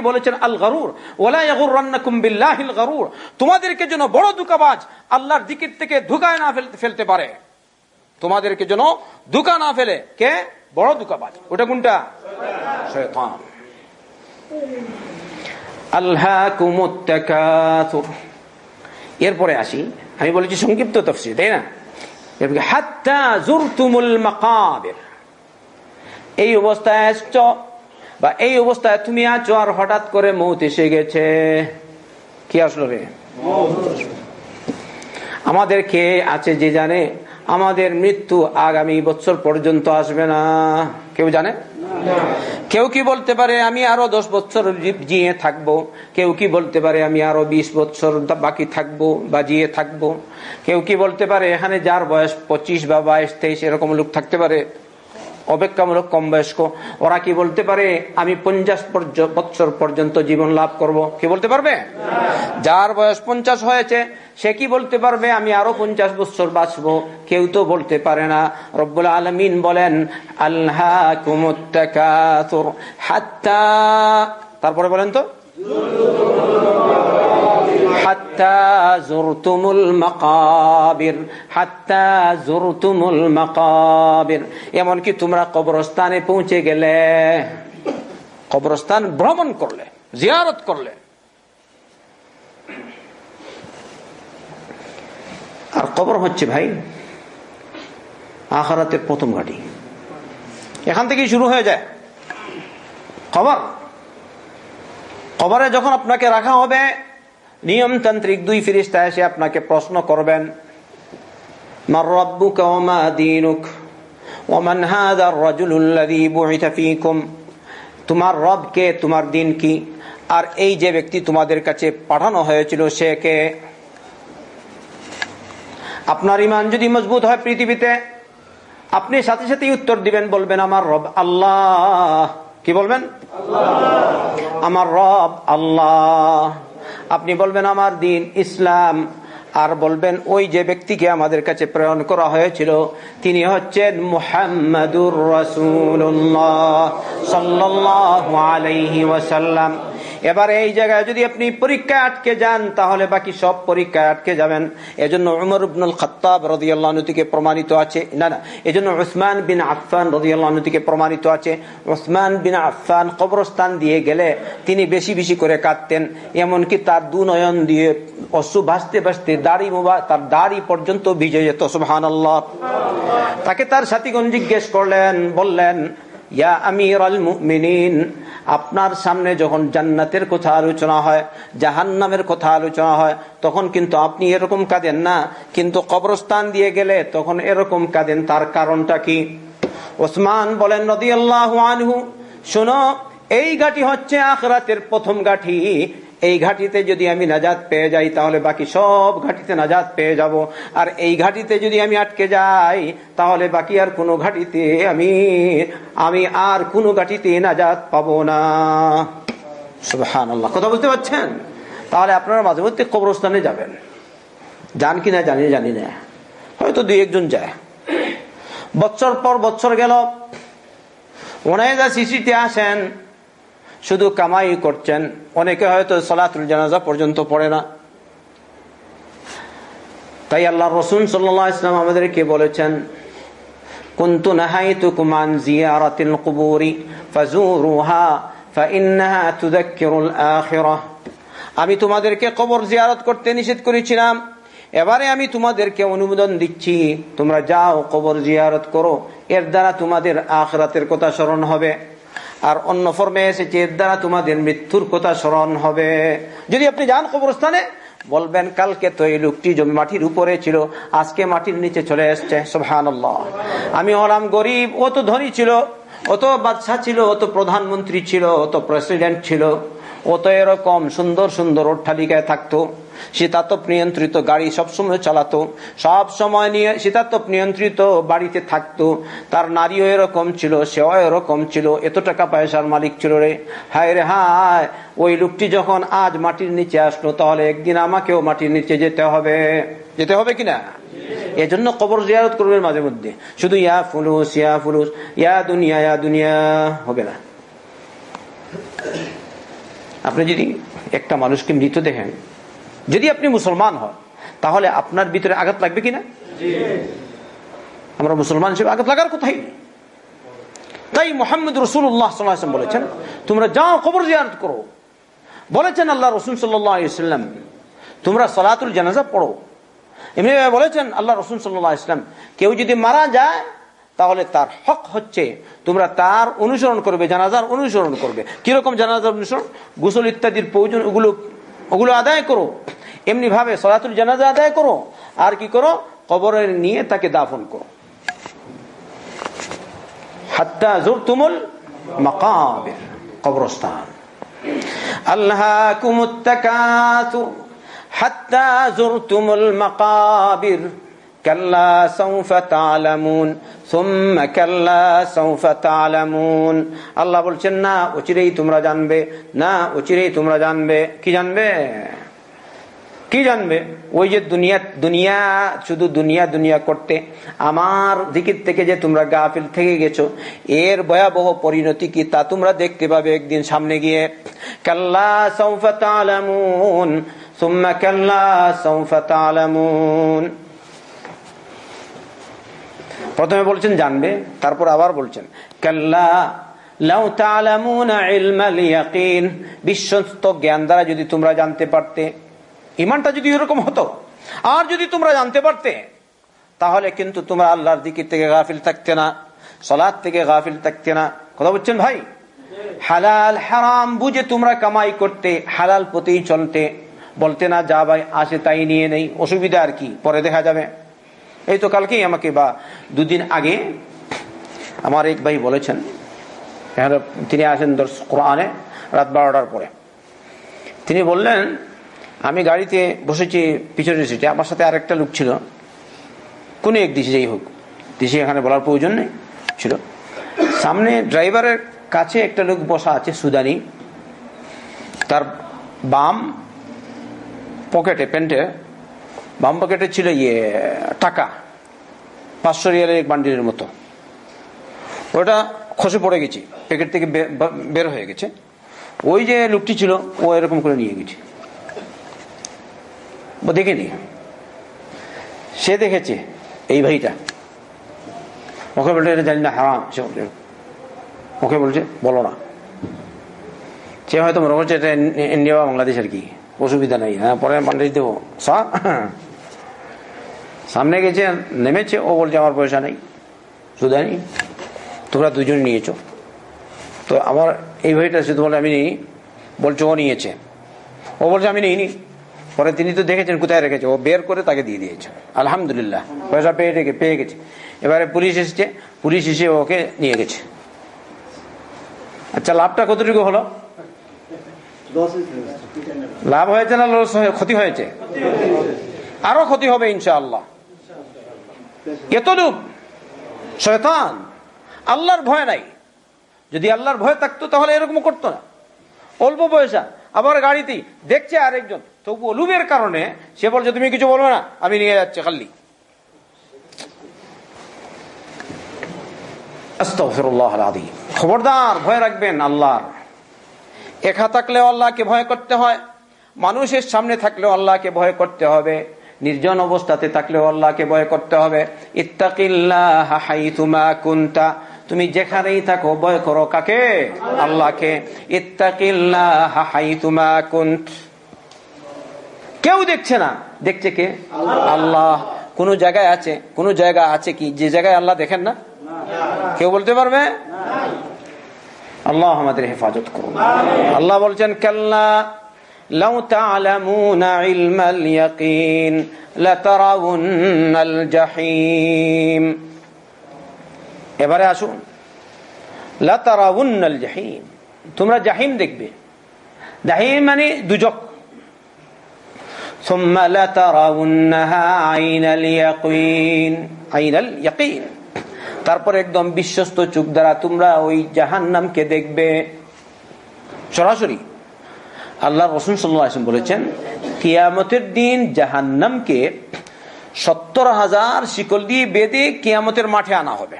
বলেছেন? আল তোমাদেরকে যেন বড় দুকাবাজ আল্লাহর দিকের থেকে ধুকায় না ফেলতে পারে। তোমাদেরকে যেন ধুকা না ফেলে। কে? বড় দুকাবাজ ওটা কোনটা? শয়তান। এরপরে আসি, আমি বলেছি সংক্ষিপ্ত তফসি তাই না? হাত্তা মাকাবের। এই অবস্থায় আসছ বা এই অবস্থায় তুমি আছো আর হঠাৎ করে মৌত এসে গেছে। কি আসলো রে? আমাদের কে আছে যে জানে, আমাদের মৃত্যু আগামী বছর পর্যন্ত আসবে না। কেউ জানে? কেউ কি বলতে পারে, আমি আরও দশ বছর জিয়ে থাকব? কেউ কি বলতে পারে, আমি আরও বিশ বছর বাকি থাকব বা জিয়ে থাকব? কেউ কি বলতে পারে, এখানে যার বয়স পঁচিশ বা বাইশ, তেইশ, এরকম লোক থাকতে পারে? অপেক্ষামূলক কম বয়স্ক। ওরা কি বলতে পারে, আমি পঞ্চাশ বছর পর্যন্ত জীবন লাভ করব? কি বলতে পারবে? যার বয়স পঞ্চাশ হয়েছে সে কি বলতে পারবে? আমি আরও পঞ্চাশ বছর বাঁচবো। কেউ তো বলতে পারে না। রব্বুল আলমিন বলেন আল্লাহ হাত্তা তারপরে বলেন তো, হাত্তা জুরতুমুল মাকাবির, হাত্তা জুরতুমুল মাকাবির। এমনকি তোমরা কবরস্থানে পৌঁছে গেলে, কবরস্থান ভ্রমণ করলে, জিয়ারত করলে। আর কবর হচ্ছে ভাই আখারাতের প্রথম ঘাটি। এখান থেকেই শুরু হয়ে যায়। কবর। কবরে যখন আপনাকে রাখা হবে, নিয়মতান্ত্রিক দুই ফিরিস্তা এসে আপনাকে প্রশ্ন করবেন দীনুক? তোমার রব কে তোমার দিন কি আর এই যে ব্যক্তি তোমাদের কাছে পাঠানো হয়েছিল, সে কে? আপনার ইমান যদি মজবুত হয় পৃথিবীতে আপনি সাথে সাথে উত্তর দিবেন বলবেন আমার রব আল্লাহ। কি বলবেন? আমার রব আল্লাহ। আপনি বলবেন আমার দিন ইসলাম। আর বলবেন ওই যে ব্যক্তিকে আমাদের কাছে প্রেরণ করা হয়েছিল তিনি হচ্ছেন মুহাম্মাদুর রসুল্লাহ সাল্লাহ আলাইহি ওয়াসাল্লাম। এবার এই জায়গায় যদি আপনি পরীক্ষায় আটকে যান, তাহলে বাকি সব পরীক্ষায় আটকে যাবেন। এজন্য উমর ইবনুল খত্তাব রদিয়াল্লাহ থেকে প্রমাণিত আছে। না না, এজন্য উসমান বিন আফফান রদিয়াল্লাহ থেকে প্রমাণিত আছে। উসমান বিন আফফান কবরস্থান দিয়ে গেলে তিনি বেশি বেশি করে কাঁদতেন, এমনকি তার দু নয়ন দিয়ে অশ্রু ভাসতে ভাসতে দাড়ি মোবা, তার দাড়ি পর্যন্ত ভিজে যেত সুবহান তাকে তার সাথীগণ জিজ্ঞেস করলেন, বললেন, ইয়া আমির আল মুমিনিন আপনার সামনে যখন জান্নাতের কথা আলোচনা হয়, জাহান্নামের কথা আলোচনা হয়, তখন কিন্তু আপনি এরকম কাঁদেন না। কিন্তু কবরস্থান দিয়ে গেলে তখন এরকম কাঁদেন। তার কারণটা কি? ওসমান বলেন নদী আল্লাহ আনহু, শোনো, এই গাঠি হচ্ছে আখরাতের প্রথম ঘাটি। এই ঘাটিতে যদি আমি নাজাদ পেয়ে যাই, তাহলে বাকি সব ঘাটিতে নাজাদ পেয়ে যাব। আর এই ঘাটিতে যদি আমি আটকে যাই, তাহলে বাকি আর কোনো ঘাটিতে আমি আমি আর কোনো ঘাটিতে নাজাদ পাবো না। সুবহান আল্লাহ কথা বুঝতে পারছেন? তাহলে আপনারা মাঝে মধ্যে কবরস্থানে যাবেন। যান কি না জানি জানি না। হয়তো দুই একজন যায়। বছর পর বছর গেল। ওনারা শিশিতে আসেন শুধু কামাই করছেন, অনেকে হয়তো সলাতুল জানাজা পর্যন্ত পড়ে না। তাই আল্লাহ রসুন সাল্লাহ ইসলাম আমাদেরকে বলেছেন, কুন্তু নাহাইতুকুম আন জিয়ারাতিল কুবুরি ফাজুরুহা ফাইন্নাহা তুযাক্কিরুল আখিরাহ। আমি তোমাদেরকে কবর জিয়ারত করতে নিষেধ করেছিলাম। এবারে আমি তোমাদেরকে অনুমোদন দিচ্ছি, তোমরা যাও কবর জিয়ারত করো, এর দ্বারা তোমাদের আখরাতের কথা স্মরণ হবে। আর অন্য ফর্মে এসেছে এর দ্বারা তোমাদের মৃত্যুর কথা স্মরণ হবে। যদি আপনি যান কবরস্থানে, বলবেন, কালকে তো এই লোকটি জমি মাটির উপরে ছিল, আজকে মাটির নিচে চলে এসছে। সোহান আমি হলাম গরিব, ও তো ধনী ছিল অত বাদশাহ ছিল অত প্রধানমন্ত্রী ছিল অত প্রেসিডেন্ট ছিল। ও তো এরকম সুন্দর সুন্দর অট্টালিকায় থাকতো। শীতাতপ নিয়ন্ত্রিত গাড়ি সবসময় চালাতো। সব সময় নিয়ে শীতাতপ নিয়ন্ত্রিত বাড়িতে থাকতো। তার নারীও এরকম ছিল, সেও এরকম ছিল। এত টাকা পয়সার মালিক ছিল রে। হায় রে হায়, ওই লোকটি যখন আজ মাটির নিচে আসলো, তাহলে একদিন আমাকেও মাটির নিচে যেতে হবে। যেতে হবে কিনা এজন্য কবর জিয়ারত করবেন মাঝে মধ্যে শুধু ইয়া ফুলুস ইয়া ফুলুস, ইয়া দুনিয়া ইয়া দুনিয়া। হবে না। আপনি যদি একটা মানুষকে মৃত দেখেন যদি আপনি মুসলমান হন তাহলে আপনার ভিতরে আঘাত লাগবে কিনা? আমরা মুসলমান হিসেবে আঘাত লাগার কোথায় তাই মোহাম্মদ রসুল্লাহ সাল্লাম বলেছেন তোমরা যাও খবর জিয়ারত করো। বলেছেন আল্লাহ রসুল সাল্লাম তোমরা সলাতুল জানাজা পড়ো। এমনি বলেছেন আল্লাহ রসুল সাল্লাহ ইসলাম কেউ যদি মারা যায় তাহলে তার হক হচ্ছে তোমরা তার অনুসরণ করবে, জানাজার অনুসরণ করবে। কীরকম জানাজার অনুসরণ? গোসল ইত্যাদির প্রয়োজন, ওগুলো ওগুলো আদায় করো। এমনি ভাবে সলাতুল জানাজা আদায় করো। আর কি করো? কবরের নিয়ে তাকে দাফন করো। হাত্তা জোর তুমুল মাকাবের, কবরস্থান। আল্লাহ হাত্তা জুরতুমুল মাকাবির। كلا سوف تعلمون ثم كلا سوف تعلمون আল্লাহ বলছেন না অচিরেই তোমরা জানবে না অচিরেই তোমরা জানবে কি জানবে কি জানবে ওই যে দুনিয়া দুনিয়া শুধু দুনিয়া দুনিয়া করতে আমার দিকের থেকে যে তোমরা গাফিল থেকে গেছো এর ভয়াবহ পরিণতি কি তা তোমরা দেখতে পাবে একদিন সামনে গিয়ে কাল্লা সৌফা তালামুন ثم كلا سوف تعلمون প্রথমে বলছেন জানবে, তারপর আবার বলছেন। কাল্লা বিশ্বস্ত জ্ঞান দ্বারা যদি তোমরা জানতে পারতে, ইমানটা যদি এরকম হতো, আর যদি তোমরা জানতে পারতে, তাহলে কিন্তু তোমরা আল্লাহর দিকের থেকে গাফিল থাকতে না সলাদ থেকে গাফিল থাকতে না। কথা বলছেন ভাই? হালাল, হারাম বুঝে তোমরা কামাই করতে, হালাল পথেই চলতে। বলতে না যা ভাই আসে তাই নিয়ে নেই, অসুবিধা আর কি? পরে দেখা যাবে। এই তো কালকেই আমাকে বা দুদিন আগে আমার এক ভাই বলেছেন এখানে তিনি আসেন কোরআনে রাত বারোটার পরে। তিনি বললেন, আমি গাড়িতে বসেছি, পিছনের সিটে আমার সাথে আরেকটা লোক ছিল, কোনো এক দিশে যাই হোক, দিশে এখানে বলার প্রয়োজন নেই, ছিল। সামনে ড্রাইভারের কাছে একটা লোক বসা আছে, সুদানি। তার বাম পকেটে, প্যান্টে বাম পকেটে ছিল ইয়ে টাকা, পাঁচশো রিয়ালের এক বান্ডিলের মতো। ওটা খসে পড়ে গেছে প্যাকেট থেকে বের হয়ে গেছে। ওই যে লোকটি ছিল, ও এরকম করে নিয়ে গেছে। ও দেখেনি? সে দেখেছে, এই ভাইটা। ওকে বলছে, এটা জানি না, হারাম। সে ওকে বলছে, বলো না। সে হয়তো মনে করছে, এটা ইন্ডিয়া বাংলাদেশ আর কি, অসুবিধা নেই। হ্যাঁ পরে পান্ডিত দেবো। সামনে গেছে, নেমেছে, ও বলছে, আমার পয়সা নেই সুদানি তোমরা দুজন নিয়েছ। তো আমার এই ভাইটা শুধু বলে, আমি নিই। বলছে, ও নিয়েছে। ও বলছে, আমি নিইনি। পরে তিনি তো দেখেছেন কোথায় রেখেছে, ও বের করে তাকে দিয়ে দিয়েছে। আলহামদুলিল্লাহ, পয়সা পেয়ে রেখে, পেয়ে গেছে। এবারে পুলিশ এসেছে, পুলিশ এসে ওকে নিয়ে গেছে। আচ্ছা লাভটা কতটুকু হলো? লাভ হয়েছে না ক্ষতি হয়েছে? আরও ক্ষতি হবে, ইনশাআল্লাহ। এতটুক শয়তান, আল্লাহর ভয় নাই। যদি আল্লাহর ভয় থাকতো তাহলে এরকম করতো না। অল্প পয়সা আবার গাড়িতেই দেখছে আরেকজন। তবু লুবের কারণে সে বলছে তুমি কিছু বলবে না, আমি নিয়ে যাচ্ছি খাল্লি খবরদার, ভয় রাখবেন আল্লাহর। একা থাকলেও আল্লাহকে ভয় করতে হয়, মানুষের সামনে থাকলেও আল্লাহকে ভয় করতে হবে। নির্জন অবস্থাতে থাকলেও আল্লাহকে ভয় করতে হবে। কুন্তা। তুমি যেখানেই থাকো, ভয় করো কাকে? আল্লাহকে। কুন্ত। কেউ দেখছে না। দেখছে কে? আল্লাহ। কোন জায়গায় আছে, কোন জায়গা আছে কি? যে জায়গায় আল্লাহ দেখেন না? কেউ বলতে পারবে? আল্লাহ আমাদের হেফাজত করুন। আল্লাহ বলছেন, কাল্লা لو تعلمون علم اليقين لترون الجحيم এবারে আসুন লাতারাউন্নাল জাহিম তোমরা জাহিম দেখবে জাহিম মানে দুজক ثم لترونها عين اليقين عين اليقين তারপর একদম বিশ্বস্ত চোখ দ্বারা তোমরা ওই জাহান্নামকে দেখবে সরাসরি আল্লাহ রসুন সাল্লাম বলেছেন, কিয়ামতের দিন জাহান্নামকে সত্তর হাজার শিকল দিয়ে বেঁধে কিয়ামতের মাঠে আনা হবে।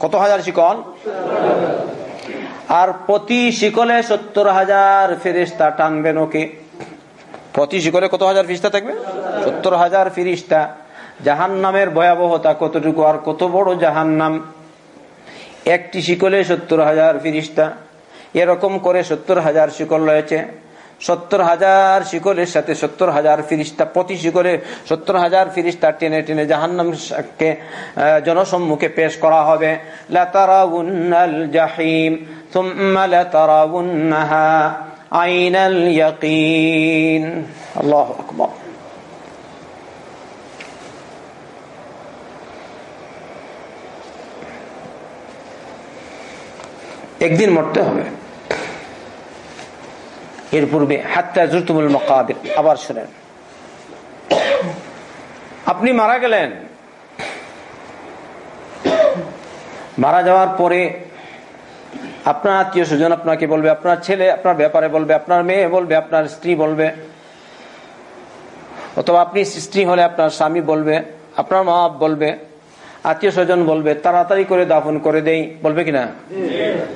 কত হাজার শিকল? আর প্রতি শিকলে সত্তর হাজার ফেরিস্তা টানবেন ওকে। প্রতি শিকলে কত হাজার ফিরিস্তা থাকবে? সত্তর হাজার ফিরিস্তা জাহান নামের ভয়াবহতা কতটুকু আর কত বড় জাহান নাম একটি শিকলে সত্তর হাজার ফিরিস্তা এরকম করে সত্তর হাজার শিকল রয়েছে। সত্তর হাজার শিকলের সাথে সত্তর হাজার ফিরিস্তা, প্রতি শিকলে সত্তর হাজার ফিরিস্তা টেনে টেনে জাহান্নামকে জনসম্মুখে পেশ করা হবে। জাহিম আইনাল ইয়াকিন। একদিন মরতে হবে। এর পূর্বে, হাত্তা মকাবির আবার শুনেন। আপনি মারা গেলেন। মারা যাওয়ার পরে আপনার আত্মীয় স্বজন আপনাকে বলবে, আপনার ছেলে আপনার ব্যাপারে বলবে, আপনার মেয়ে বলবে, আপনার স্ত্রী বলবে, অথবা আপনি স্ত্রী হলে আপনার স্বামী বলবে, আপনার মা বলবে আত্মীয় স্বজন বলবে, তাড়াতাড়ি করে দাফন করে দেই। বলবে কিনা?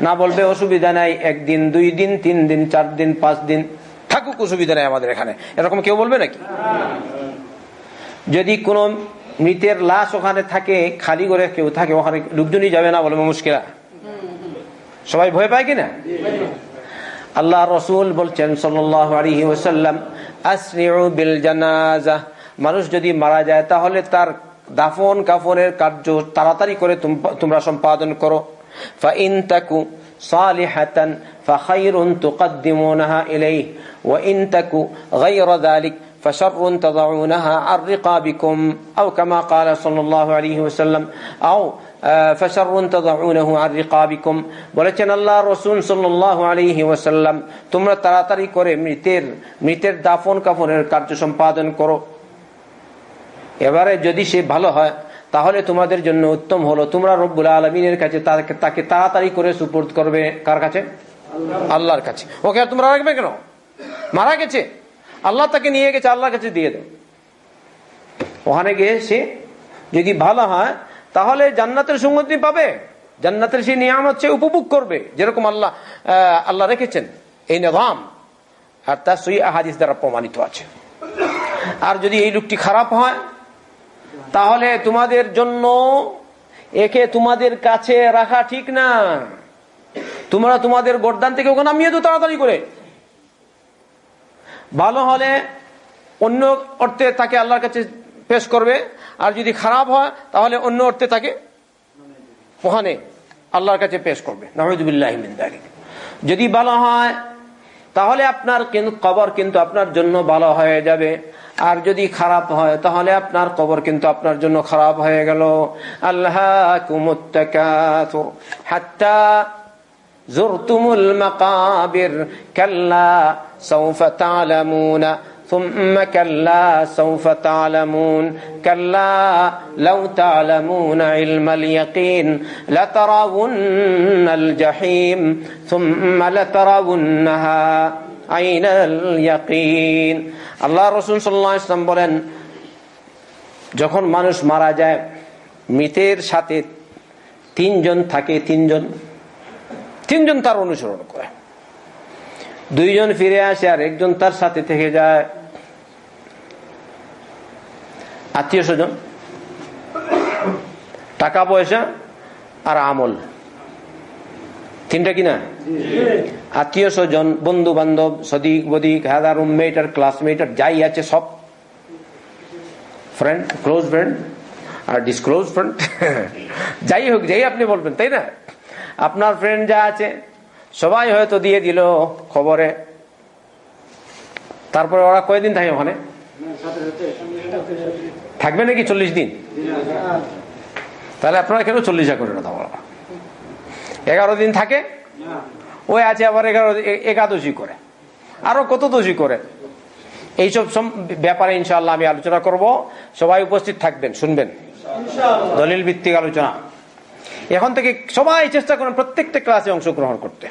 না বলবে, অসুবিধা নাই, একদিন, দুই দিন, তিন দিন, চার দিন, পাঁচ দিন, থাকুক, অসুবিধা নেই আমাদের এখানে। এরকম কেউ বলবে নাকি? যদি কোন মৃতের লাশ ওখানে থাকে, খালি করে কেউ থাকে, ওখানে লোকজনই যাবে না বলবে মুশকিলা। সবাই ভয় পায় কিনা? আল্লাহ রসুল বলছেন সাল্লাম মানুষ যদি মারা যায়, তাহলে তার দাফন কাফনের কার্য তাড়াতাড়ি করে তোমরা সম্পাদন করো فإن تكو صالحة فخير تقدمونها إليه وإن تكو غير ذلك فشر تضعونها عن رقابكم أو كما قال صلى الله عليه وسلم أو فشر تضعونه عن رقابكم বলেছেন আল্লাহ রসুল সাল্লাল্লাহু আলাইহি ওয়াসাল্লাম তোমরা তাড়াতাড়ি করে মৃতের মৃতের দাফন কাফনের কার্য সম্পাদন করো এবারে যদি সে ভালো হয়, তাহলে তোমাদের জন্য উত্তম হলো। তোমরা রব্বুল আলমিনের কাছে তাকে তাড়াতাড়ি করে সুপোর্ট করবে কার কাছে? আল্লাহর কাছে। ওকে, আর তোমরা রাখবে কেন? মারা গেছে। আল্লাহ তাকে নিয়ে গেছে, আল্লাহর কাছে দিয়ে দেয় ওখানে গিয়ে সে যদি ভালো হয়, তাহলে জান্নাতের সঙ্গতি পাবে। জান্নাতের সেই নিয়ামত হচ্ছে উপভোগ করবে, যেরকম আল্লাহ আল্লাহ রেখেছেন। এই নিজাম। আর তার সই আহাদিস দ্বারা প্রমাণিত আছে। আর যদি এই লোকটি খারাপ হয় তাহলে তোমাদের জন্য একে তোমাদের কাছে রাখা ঠিক না। তোমরা তোমাদের গরদান থেকে ওখানে নামিয়ে তো তাড়াতাড়ি করে। ভালো হলে অন্য অর্থে তাকে আল্লাহর কাছে পেশ করবে। আর যদি খারাপ হয়, তাহলে অন্য অর্থে তাকে ওখানে আল্লাহর কাছে পেশ করবে। নাহমদুল্লাহ যদি ভালো হয় তাহলে আপনার কবর কিন্তু আপনার জন্য ভালো হয়ে যাবে। আর যদি খারাপ হয়, তাহলে আপনার কবর কিন্তু আপনার জন্য খারাপ হয়ে গেল। আল্লাহ জোর তুমুল মাকাবির কাল্লা সৌফা ثم كلا سوف تعلمون كلا لو تعلمون علم اليقين لترون الجحيم ثم لترونها عين اليقين আল্লাহ রসুল সাল্লাহ ইসলাম বলেন যখন মানুষ মারা যায় মৃতের সাথে তিনজন থাকে তিনজন তিনজন তার অনুসরণ করে দুইজন ফিরে আসে আর একজন তার সাথে থেকে যায়। আত্মীয় স্বজন, টাকা পয়সা আর আমল। তিনটা কিনা? আত্মীয় স্বজন বন্ধু বান্ধব সদিক বদিক, হাদা রুমমেট আর ক্লাসমেট আর যাই আছে সব। ফ্রেন্ড ক্লোজ ফ্রেন্ড আর ডিসক্লোজ ফ্রেন্ড যাই হোক, যাই আপনি বলবেন, তাই না? আপনার ফ্রেন্ড যা আছে সবাই হয়তো দিয়ে দিল খবরে। তারপরে ওরা কয়দিন থাকে ওখানে? থাকবে নাকি চল্লিশ দিন? তাহলে আপনারা কেন চল্লিশা করে না এগারো দিন থাকে ওই আছে আবার এগারো একাদশী করে। আরও কত দোষী করে? এইসব ব্যাপারে ইনশাল্লাহ আমি আলোচনা করব। সবাই উপস্থিত থাকবেন শুনবেন। দলিল ভিত্তিক আলোচনা। এখন থেকে সবাই চেষ্টা করেন প্রত্যেকটা ক্লাসে অংশগ্রহণ করতে।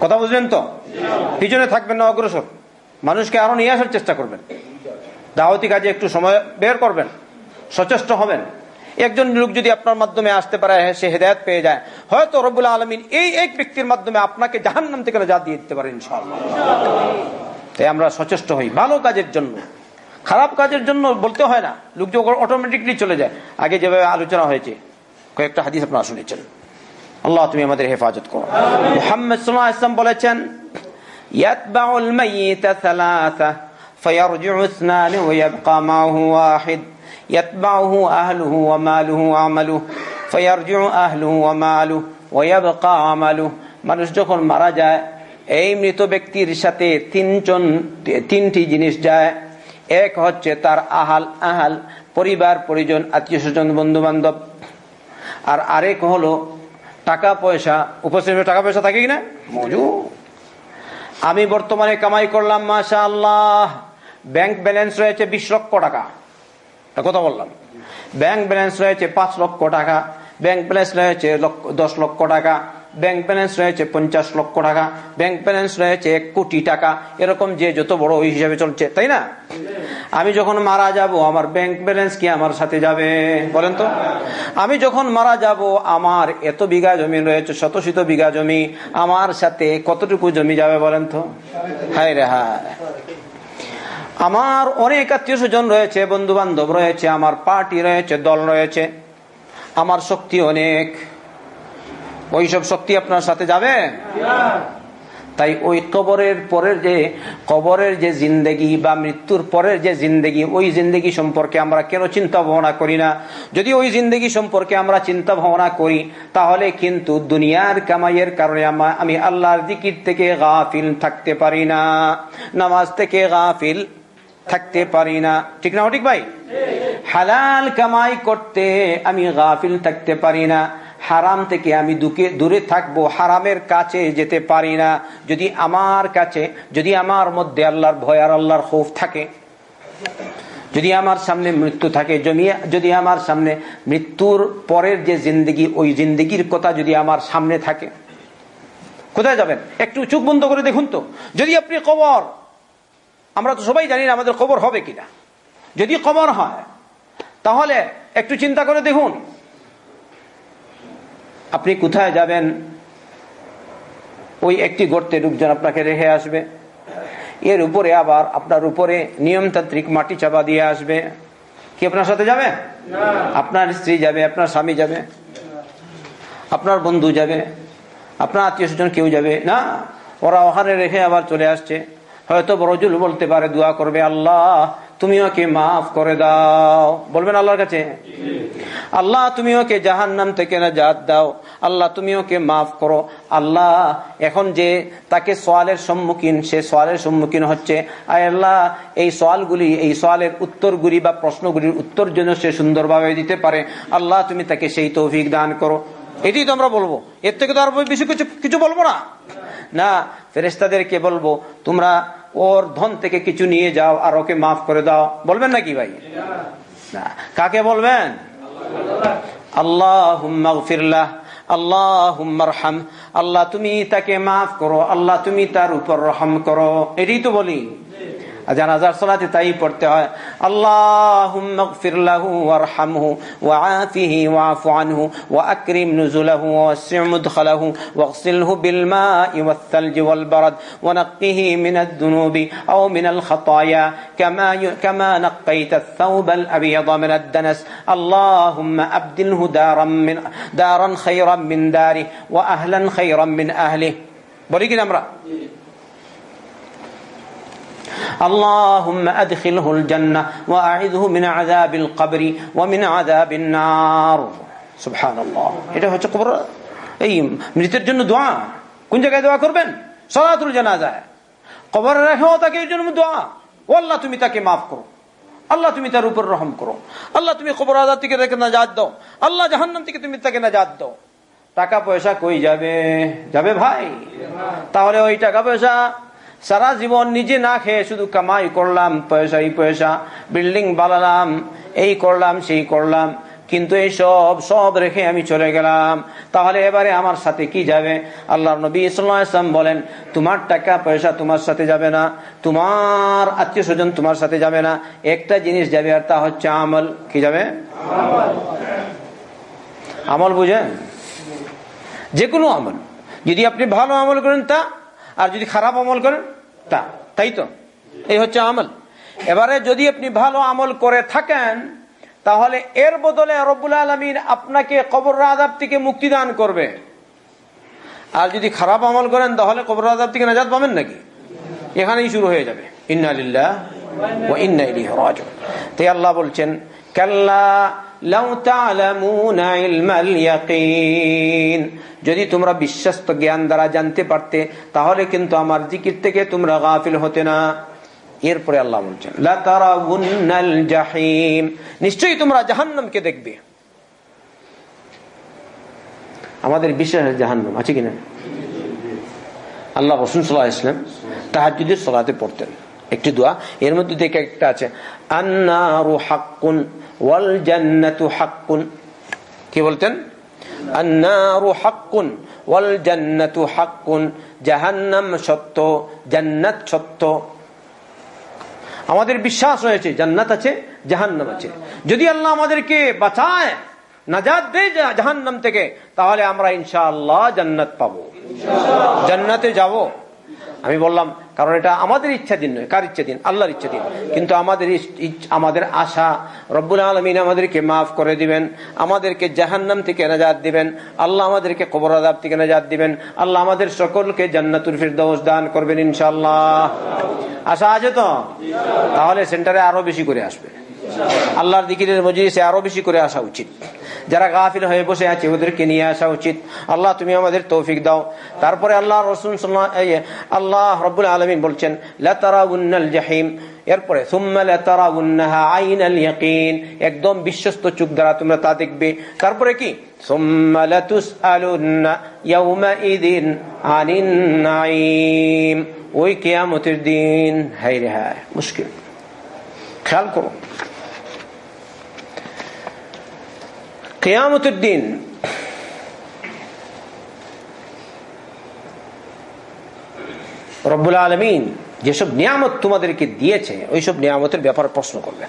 কথা বুঝলেন তো? পিছনে থাকবেন না অগ্রসর। মানুষকে আরও নিয়ে আসার চেষ্টা করবেন। দাওয়াতি কাজে একটু সময় বের করবেন। সচেষ্ট হবেন। একজন লোক যদি আপনার মাধ্যমে আসতে পারে, সে হেদায়ত পেয়ে যায়। হয়তো রবুল্লা আলমিন এই এক ব্যক্তির মাধ্যমে আপনাকে জাহান নাম থেকে যা দিয়ে দিতে পারেন তাই আমরা সচেষ্ট হই ভালো কাজের জন্য। খারাপ কাজের জন্য বলতে হয় না। লোক যখন অটোমেটিকলি চলে যায়। আগে যেভাবে আলোচনা হয়েছে। কয়েকটা হাদিস আপনারা শুনেছেন আল্লাহ তুমি আমাদের হেফাজত করো মোহাম্মদ ইসলাম বলেছেন يتبع الميت ثلاثة فيرجع اثنان ويبقى معه واحد يتبعه أهله وماله وعمله فيرجع أهله وماله ويبقى عمله মানুষ যখন মারা যায় এই মৃত ব্যক্তির সাথে তিনজন তিনটি জিনিস যায় এক হচ্ছে তার আহাল আহাল পরিবার পরিজন আত্মীয় স্বজন বন্ধু বান্ধব আর আরেক হলো টাকা পয়সা, উপস্থিত টাকা পয়সা থাকে কিনা? আমি বর্তমানে কামাই করলাম মাসা আল্লাহ ব্যাংক ব্যালেন্স রয়েছে বিশ লক্ষ টাকা। কথা বললাম। ব্যাংক ব্যালেন্স রয়েছে পাঁচ লক্ষ টাকা। ব্যাংক ব্যালেন্স রয়েছে দশ লক্ষ টাকা। ব্যাংক ব্যালেন্স রয়েছে পঞ্চাশ লক্ষ টাকা, ব্যাংক ব্যালেন্স রয়েছে এক কোটি টাকা, এরকম যে যত বড় ওই হিসাবে চলছে, তাই না? আমি যখন মারা যাব, আমার ব্যাংক ব্যালেন্স কি আমার সাথে যাবে? বলেন তো। আমি যখন মারা যাব, আমার এত বিঘা জমি রয়েছে শত শত বিঘা জমি, আমার সাথে কতটুকু জমি যাবে বলেন তো? হায় রে হায়। আমার অনেক আত্মীয় স্বজন রয়েছে বন্ধু বান্ধব রয়েছে, আমার পার্টি রয়েছে, দল রয়েছে, আমার শক্তি অনেক। ওইসব শক্তি আপনার সাথে যাবে? তাই ওই কবরের পরের যে, কবরের যে জিন্দেগি বা মৃত্যুর পরের যে জিন্দেগি, ওই জিন্দেগি সম্পর্কে আমরা কেন চিন্তা ভাবনা করি না? যদি ওই জিন্দেগি সম্পর্কে আমরা চিন্তা ভাবনা করি, তাহলে কিন্তু দুনিয়ার কামাইয়ের কারণে আমি আল্লাহর দিকির থেকে গাফিল থাকতে পারি না। নামাজ থেকে গাফিল থাকতে পারি না। ঠিক না ঠিক ভাই? হালাল কামাই করতে আমি গাফিল থাকতে পারি না। হারাম থেকে আমি দুকে, দূরে থাকব, হারামের কাছে যেতে পারি না। যদি আমার কাছে, যদি আমার মধ্যে আল্লাহর ভয় আর আল্লাহর খৌফ থাকে, যদি আমার সামনে মৃত্যু থাকে যদি আমার সামনে মৃত্যুর পরের যে জিন্দগি, ওই জিন্দগির কথা যদি আমার সামনে থাকে, কোথায় যাবেন? একটু চোখ বন্ধ করে দেখুন তো। যদি আপনি কবর, আমরা তো সবাই জানি না আমাদের খবর হবে কিনা। যদি খবর হয়, তাহলে একটু চিন্তা করে দেখুন। আপনি কোথায় যাবেন? ওই একটি গর্তে লোকজন আপনাকে রেখে আসবে। এর উপরে আবার আপনার উপরে নিয়মতান্ত্রিক মাটি চাপা দিয়ে আসবে। কি আপনার সাথে যাবে? আপনার স্ত্রী যাবে আপনার স্বামী যাবে আপনার বন্ধু যাবে আপনার আত্মীয় স্বজন কেউ যাবে। না ওরা ওখানে রেখে আবার চলে আসছে। হয়তো বড়জুল বলতে পারে দোয়া করবে আল্লাহ। তুমি ওকে মাফ করে দাও। বলবেন আল্লাহর কাছে? আল্লাহ তুমি ওকে জাহান নাম থেকে না জাত দাও। আল্লাহ তুমি ওকে মাফ করো। আল্লাহ এখন যে তাকে সোয়ালের সম্মুখীন, সে সোয়ালের সম্মুখীন হচ্ছে। আয় আল্লাহ, এই সোয়ালগুলি এই সোয়ালের উত্তরগুলি বা প্রশ্নগুলির উত্তর জন্য সে সুন্দরভাবে দিতে পারে। আল্লাহ তুমি তাকে সেই তৌফিক দান করো। এটাই তো আমরা বলব। এর থেকে তো আর বেশি কিছু কিছু বলব না। না ফেরেস্তাদেরকে বলব, তোমরা ওর ধন থেকে কিছু নিয়ে যাও আর ওকে মাফ করে দাও। বলবেন নাকি ভাই? না। কাকে বলবেন? আল্লাহ ফিরলাহ আল্লাহ আল্লাহ তুমি তাকে মাফ করো, আল্লাহ তুমি তার উপর রহম করো। এটাই তো বলি। জানাজার সালাতে তাই পড়তে হয় আল্লাহুম্মা ইগফির লাহু ওয়ারহামহু ওয়াআফিহি ওয়াফু আনহু ওয়াকরিম নুজুলাহু ওয়াসি' মুদখালাহু واغسله بالماء والثلج والبرد ونقه من الذنوب أو من الخطايا كما كما نقيت الثوب الأبيض من الدنس اللهم أبدله دارا من دارا خيرا من داره وأهلا خيرا من أهله বলি কিনা আমরা اللهم أدخله الجنة وأعذه من عذاب القبر ومن عذاب النار سبحان الله এটা হচ্ছে কবর এই মৃতের জন্য দোয়া কোন জায়গায় দোয়া করবেন সলাতুল জানাজায় কবর রেখেও তাকে এই জন্য দোয়া ও আল্লাহ তুমি তাকে মাফ করো আল্লাহ তুমি তার উপর রহম করো আল্লাহ তুমি কবর আজাদ থেকে তাকে নাজাদ দাও আল্লাহ জাহান্নাম থেকে তুমি তাকে নাজাদ দাও টাকা পয়সা কই যাবে যাবে ভাই তাহলে ওই টাকা পয়সা সারা জীবন নিজে না খেয়ে শুধু কামাই করলাম, পয়সা এই পয়সা, বিল্ডিং বানালাম, এই করলাম, সেই করলাম, কিন্তু এই সব সব রেখে আমি চলে গেলাম। তাহলে এবারে আমার সাথে কি যাবে? আল্লাহ নবী ইসলাম বলেন, তোমার টাকা, পয়সা তোমার সাথে যাবে না, তোমার আত্মীয় স্বজন তোমার সাথে যাবে না। একটা জিনিস যাবে, আর তা হচ্ছে আমল। কি যাবে? আমল বুঝেন? যে কোনো আমল। যদি আপনি ভালো আমল করেন, তা আর যদি খারাপ আমল করেন, তা, তাই তো? এই হচ্ছে আমল। এবারে যদি আপনি ভালো আমল করে থাকেন, তাহলে এর বদলে রব্বুল আলমিন আপনাকে কবর আজাব থেকে মুক্তি দান করবে। আর যদি খারাপ আমল করেন, তাহলে কবর আজাব থেকে নাজাদ পাবেন নাকি? এখানেই শুরু হয়ে যাবে। ইন্নালিল্লাহ ও ইন্না ইলাইহি রাজিউন। তাই আল্লাহ বলছেন, কাল্লা যদি তোমরা বিশ্বস্ত জ্ঞান দ্বারা জানতে পারতে, তাহলে কিন্তু আমার জিকির থেকে তোমরা গাফিল হতে না। এরপরে আল্লাহ বলছেন নিশ্চয়ই তোমরা জাহান্নামকে দেখবে। আমাদের বিশ্বাস জাহান্নাম, আছে কিনা? আল্লাহ রসুন সাল্লাহ ইসলাম তাহাজুদের সলাতে পড়তেন। একটি দোয়া, এর মধ্যে থেকে একটা আছে, আন্নারু হাক্কুন ওয়াল জান্নাতু হাক্কুন। কি বলতেন? আন্নারু হাক্কুন ওয়াল জান্নাতু হাক্কুন। জাহান্নাম সত্য, জান্নাত সত্য। আমাদের বিশ্বাস রয়েছে, জান্নাত আছে, জাহান্নাম আছে। যদি আল্লাহ আমাদেরকে বাঁচায় নাজাদ দেয় জাহান্নাম থেকে, তাহলে আমরা ইনশাআল্লাহ জান্নাত পাবো। জান্নাতে যাব। আমি বললাম কারণ এটা আমাদের ইচ্ছা দিন নয়, কার ইচ্ছা দিন? আল্লাহর ইচ্ছা দিন। কিন্তু আমাদের আমাদের আশা রব্বুল আলমিন আমাদেরকে মাফ করে দিবেন, আমাদেরকে জাহান্নাম থেকে নাজাদ দিবেন, আল্লাহ আমাদেরকে কবর আদাব থেকে নাজাদ দিবেন, আল্লাহ আমাদের সকলকে জান্নাতুল ফিরদৌস দান করবেন ইনশাল্লাহ আশা আছে তো? তাহলে সেন্টারে আরও বেশি করে আসবে। আল্লাহর দিকিরের মজলিসে আরও বেশি করে আসা উচিত। যারা গাফিল হয়ে বসে আছে, ওদেরকে নিয়ে আসা উচিত। আল্লাহ, তুমি আমাদের তৌফিক দাও। তারপরে আল্লাহ রসুন আল্লাহ রব্বুল আলমিন বলছেন, লতারাউন্নাল জাহিম। এরপরে একদম বিশ্বস্ত চুপ দ্বারা তোমরা তা দেখবে। তারপরে কি? ওই কেয়ামতের দিন রে মুশকিল। খেয়াল করো। কেয়ামতের দিন রব্বুল আলমিন যেসব নিয়ামত তোমাদেরকে দিয়েছে, ওইসব নিয়ামতের ব্যাপারে প্রশ্ন করবে।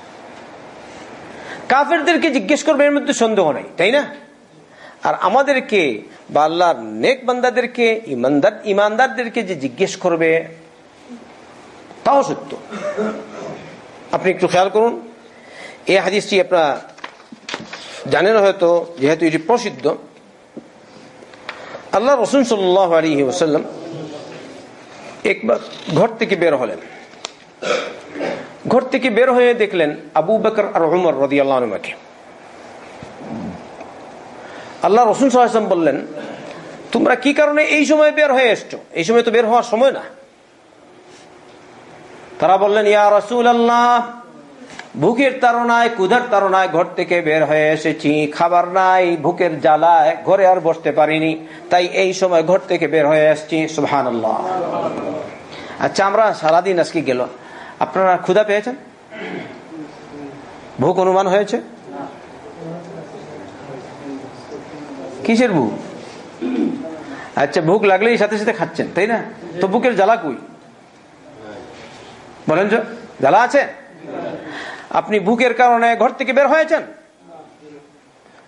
কাফেরদেরকে জিজ্ঞেস করবে, এর মধ্যে সন্দেহ নেই, তাই না? আর আমাদেরকে বা আল্লাহর নেক বান্দাদেরকে, ইমানদার, ইমানদারদেরকে যে জিজ্ঞেস করবে, তাও সত্য। আপনি একটু খেয়াল করুন, এই হাদিসটি আপনার জানেন হয়তো, যেহেতু এটি প্রসিদ্ধ, আল্লাহ রসুন সাল্লাহ ওসাল্লাম একবার ঘর থেকে বের হলেন। ঘর থেকে বের হয়ে দেখলেন আবু বকর আর উমর রদি আল্লাহকে আল্লাহ রসুন সাল্লাম বললেন, তোমরা কি কারণে এই সময় বের হয়ে এসছো? এই সময় তো বের হওয়ার সময় না। তারা বললেন, ইয়া রসুল আল্লাহ ভুকের তারনায় কুধার তারনায় ঘর থেকে বের হয়ে এসেছি। খাবার নাই ভুকের জ্বালায় ঘরে আর বসতে পারিনি। তাই এই সময় ঘর থেকে বের হয়ে এসছি। সুহান আচ্ছা আমরা সারাদিন আজকে গেল। আপনারা ক্ষুধা পেয়েছেন? ভুক অনুমান হয়েছে? কিসের ভুক আচ্ছা ভুক লাগলেই সাথে সাথে খাচ্ছেন, তাই না? তো বুকের জ্বালা কুই? বলেন জ্বালা আছে? আপনি বুকের কারণে ঘর থেকে বের হয়েছেন?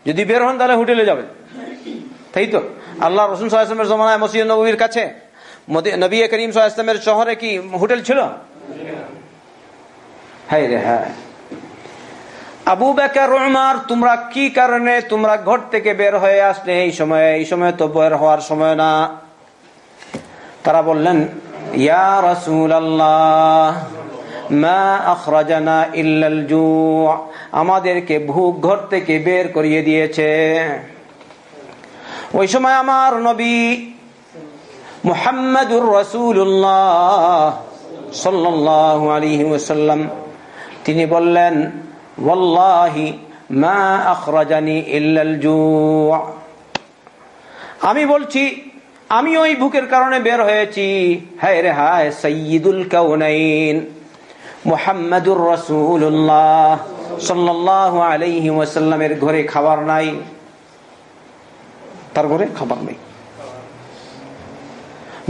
যদি বের হন তাহলে হোটেলে যাবেন। তাই তো? আল্লাহ রসুন সাল্লামের জমানায় মসিদ নবীর কাছে নবী করিম সাল্লামের শহরে কি হোটেল ছিল? হ্যাঁ রে হ্যাঁ। আবু বেকার রহমার তোমরা কি কারণে তোমরা ঘর থেকে বের হয়ে আসলে? এই সময় এই সময় তো বের হওয়ার সময় না। তারা বললেন, ইয়া রসুল আল্লাহ আমাদেরকে ভূক ঘর থেকে বের করিয়ে দিয়েছে। ওই সময় আমার নবী মুহাম্মদুর রসুল্লাহ সাল্লাহ আলী ওসাল্লাম তিনি বললেন, ওয়াল্লাহি মা আখরাজানি ইল্লাল আমি বলছি, আমি ওই ভুকের কারণে বের হয়েছি। হায় রে হায় সৈয়দুল কাউনাইন মোহাম্মদুর রসুল্লাহ সাল্লাহ আলাইহি ওয়াসাল্লামের ঘরে খাবার নাই। তার ঘরে খাবার নেই।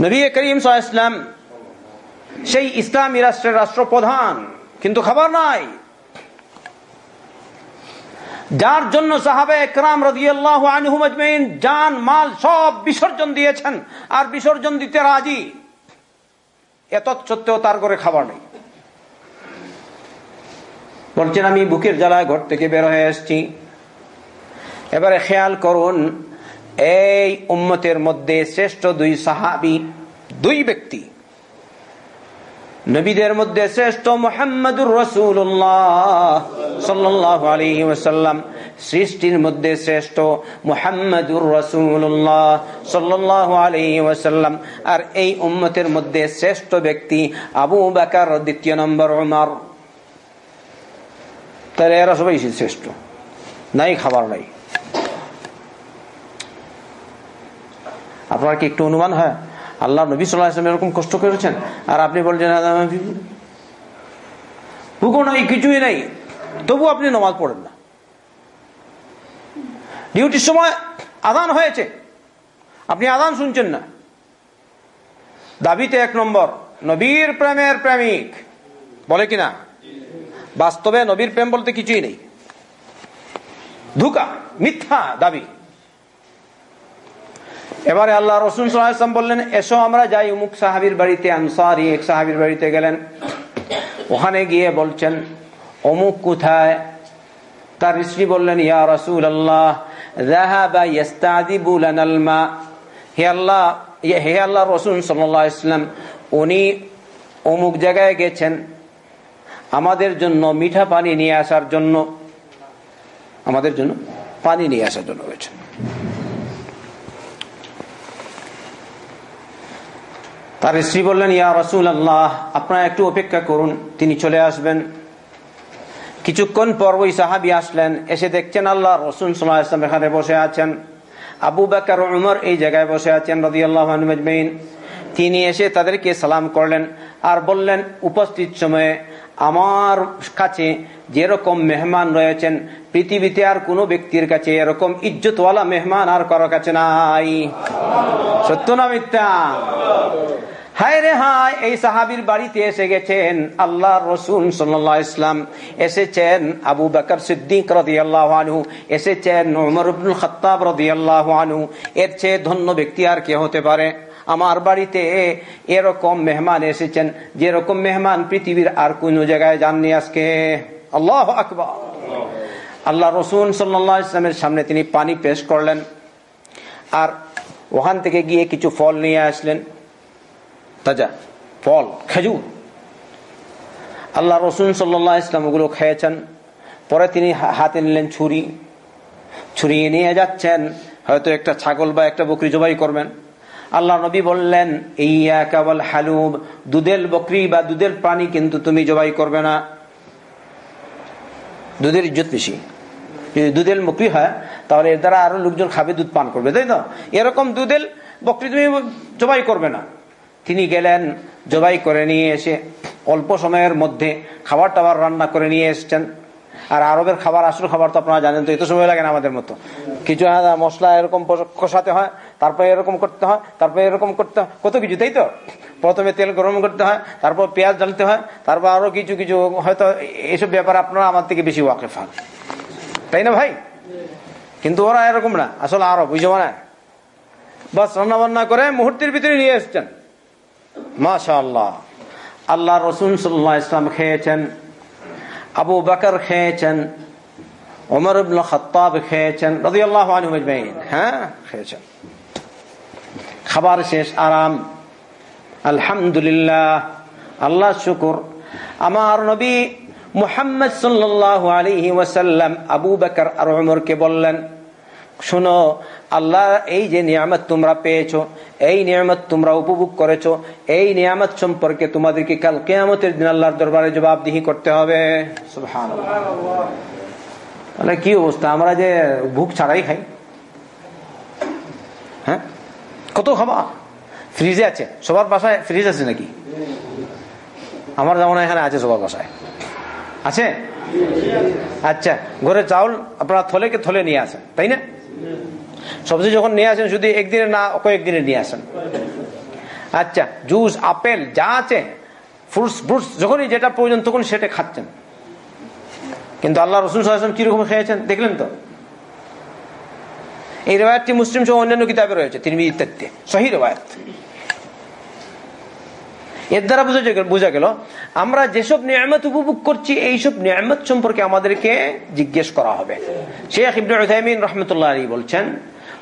নবী করিম ইসলাম সেই ইসলামী রাষ্ট্রের রাষ্ট্রপ্রধান, কিন্তু খাবার নাই। যার জন্য সাহাবে একরাম রাদিয়াল্লাহু আনহুম আজমাইন জান, মাল সব বিসর্জন দিয়েছেন, আর বিসর্জন দিতে রাজি। এত সত্ত্বেও তার ঘরে খাবার নেই। বলছেন, আমি বুকের জ্বালায় ঘর থেকে বের হয়ে এসছি এবারে খেয়াল করুন, এই উম্মতের মধ্যে শ্রেষ্ঠ দুই সাহাবি, দুই ব্যক্তি। নবীদের মধ্যে শ্রেষ্ঠ মোহাম্মদুর রসুল্লাহ সাল্লাহ সৃষ্টির মধ্যে শ্রেষ্ঠ মোহাম্মদুর রসুল্লাহ সাল্লাহ আলী ওসাল্লাম আর এই উম্মতের মধ্যে শ্রেষ্ঠ ব্যক্তি আবু বাকার দ্বিতীয় নম্বর উমার। তাহলে এরা সবাই শ্রেষ্ঠ। নাই, খাবার নাই। আপনার কি একটু অনুমান হয়? আল্লাহ নবী সাল্লাম এরকম কষ্ট করেছেন? আর আপনি বলছেন হুকুম নাই, কিছুই নাই। তবু আপনি নমাজ পড়েন না। ডিউটির সময় আদান হয়েছে। আপনি আদান শুনছেন না। দাবিতে এক নম্বর, নবীর প্রেমের প্রেমিক। বলে কিনা? বাস্তবে নবীর প্রেম বলতে কিছুই নেই। ধুকা, মিথ্যা দাবি। এবারে আল্লাহ রসুন সাল্লাম বললেন, এসো আমরা যাই উমুক সাহাবির বাড়িতে, আনসারি, এক সাহাবির বাড়িতে গেলেন। ওখানে গিয়ে বলছেন অমুক কোথায়? তার স্ত্রী বললেন, ইয়া রসুল আল্লাহ হে আল্লাহ হে আল্লাহ রসুন সাল্লাহ ইসলাম উনি অমুক জায়গায় গেছেন। আমাদের জন্য মিঠা পানি নিয়ে আসার জন্য, আমাদের জন্য পানি নিয়ে আসার জন্য গেছেন তার স্ত্রী বললেন, ইয়া রসুল আল্লাহ আপনারা একটু অপেক্ষা করুন, তিনি চলে আসবেন। কিছুক্ষণ পর ওই সাহাবি আসলেন, এসে দেখছেন আল্লাহ রসুন সাল্লাম এখানে বসে আছেন। আবু বাকার উমর এই জায়গায় বসে আছেন রদি আল্লাহ তিনি এসে তাদেরকে সালাম করলেন আর বললেন, উপস্থিত সময়ে আমার কাছে যেরকম মেহমান রয়েছেন, পৃথিবীতে আর কোনো ব্যক্তির কাছে এরকম ইজ্জতওয়ালা মেহমান আর কারও কাছে নাই। সত্য না মিথ্যা? হায় রে হায়, এই সাহাবির বাড়িতে এসে গেছেন। আল্লাহ রসুন সাল্লাহ ইসলাম এসেছেন, আবু বাকর সিদ্দিক রদি আল্লাহ আনহু এসেছেন ওমর আব্দুল খত্তাব রদি আল্লাহ আনহু। এর চেয়ে ধন্য ব্যক্তি আর কে হতে পারে? আমার বাড়িতে এরকম মেহমান এসেছেন, যেরকম মেহমান পৃথিবীর আর কোন জায়গায় যাননি আজকে। আল্লাহ আকবর। আল্লাহ রসুন সাল্লাহ ইসলামের সামনে তিনি পানি পেশ করলেন আর ওখান থেকে গিয়ে কিছু ফল নিয়ে আসলেন। তাজা ফল, খেজুর। আল্লাহ রসুন সাল্লাহ ইসলাম ওগুলো খেয়েছেন। পরে তিনি হাতে নিলেন ছুরি। ছুরি নিয়ে যাচ্ছেন, হয়তো একটা ছাগল বা একটা বকরি জবাই করবেন। আল্লাহ নবী বললেন ইয়া কেবল হালুব। দুধের বকরি বা দুধের প্রাণী কিন্তু তুমি জবাই করবে না। দুধের ইজ্জত বেশি। যদি দুধের বকরি হয়, তাহলে এর দ্বারা আরও লোকজন খাবে, দুধ পান করবে, তাই তো? এরকম দুধের বকরি তুমি জবাই করবে না। তিনি গেলেন, জবাই করে নিয়ে এসে অল্প সময়ের মধ্যে খাবার টাবার রান্না করে নিয়ে এসছেন। আর আরবের খাবার, আসল খাবার তো আপনারা জানেন তো, এত সময় লাগে না আমাদের মতো। কিছু মশলা এরকম কষাতে হয়, তারপরে এরকম করতে হয়, তারপরে এরকম করতে হয়। কত কিছু, তাই তো? প্রথমে তেল গরম করতে হয়, তারপর পেঁয়াজ ঢালতে হয়, তারপর আরও কিছু কিছু, হয়তো এইসব ব্যাপারে আপনারা আমার থেকে বেশি ওয়াকেফ তাই না ভাই? কিন্তু ওরা এরকম না, আসলে আরও বুঝব না বাস রান্না বান্না করে মুহূর্তের ভিতরে নিয়ে এসছেন। মাশা আল্লাহ রসুন সাল্লাহ ইসলাম খেয়েছেন। আবু বাকর খেয়েছেন ওমর ইবনুল খত্তাব খেয়েছেন, রাদিয়াল্লাহু আনহু আজমাইন হ্যাঁ খেয়েছেন। খাবার শেষ, আরাম। আলহামদুলিল্লাহ, আল্লাহ শুকুর। আমার নবী মুহাম্মদ সাল্লাল্লাহু আলাইহি ওয়াসাল্লাম আবু বকর আর ওমরকে বললেন, শুনো, আল্লাহ এই যে নিয়ামত তোমরা পেয়েছ এই নিয়ামত তোমরা উপভোগ করেছ এই নিয়ামত সম্পর্কে তোমাদেরকে কাল কেয়ামতের দিন আল্লাহর দরবারে জবাবদিহি করতে হবে। তাহলে কি অবস্থা? আমরা যে ভুক ছাড়াই খাই। হ্যাঁ? কত খাবা? ফ্রিজে আছে? সবার বাসায় ফ্রিজ আছে নাকি? আমার যেমন এখানে আছে সবার বাসায়। আছে? আচ্ছা ঘরে চাউল আপনারা থলেকে থলে নিয়ে আসেন তাই না? সবজি যখন নিয়ে আসেন, শুধু একদিনে না, কয়েকদিনে নিয়ে আসেন। আচ্ছা জুস, আপেল, যা আছে, ফ্রুটস ফ্রুটস, যখনই যেটা প্রয়োজন তখন সেটা খাচ্ছেন। কিন্তু আল্লাহ রসুন সাল্লাম কীরকম খেয়েছেন, দেখলেন তো? এই রেওয়ায়তটি মুসলিম সহ অন্যান্য কিতাবে রয়েছে তিনি ইত্যাদি সহি রেওয়ায়ত। এর দ্বারা বোঝা বোঝা গেল, আমরা যেসব নিয়ামত উপভোগ করছি, এইসব নিয়ামত সম্পর্কে আমাদেরকে জিজ্ঞেস করা হবে। শেখ ইবনে রহমতুল্লাহ আলী বলছেন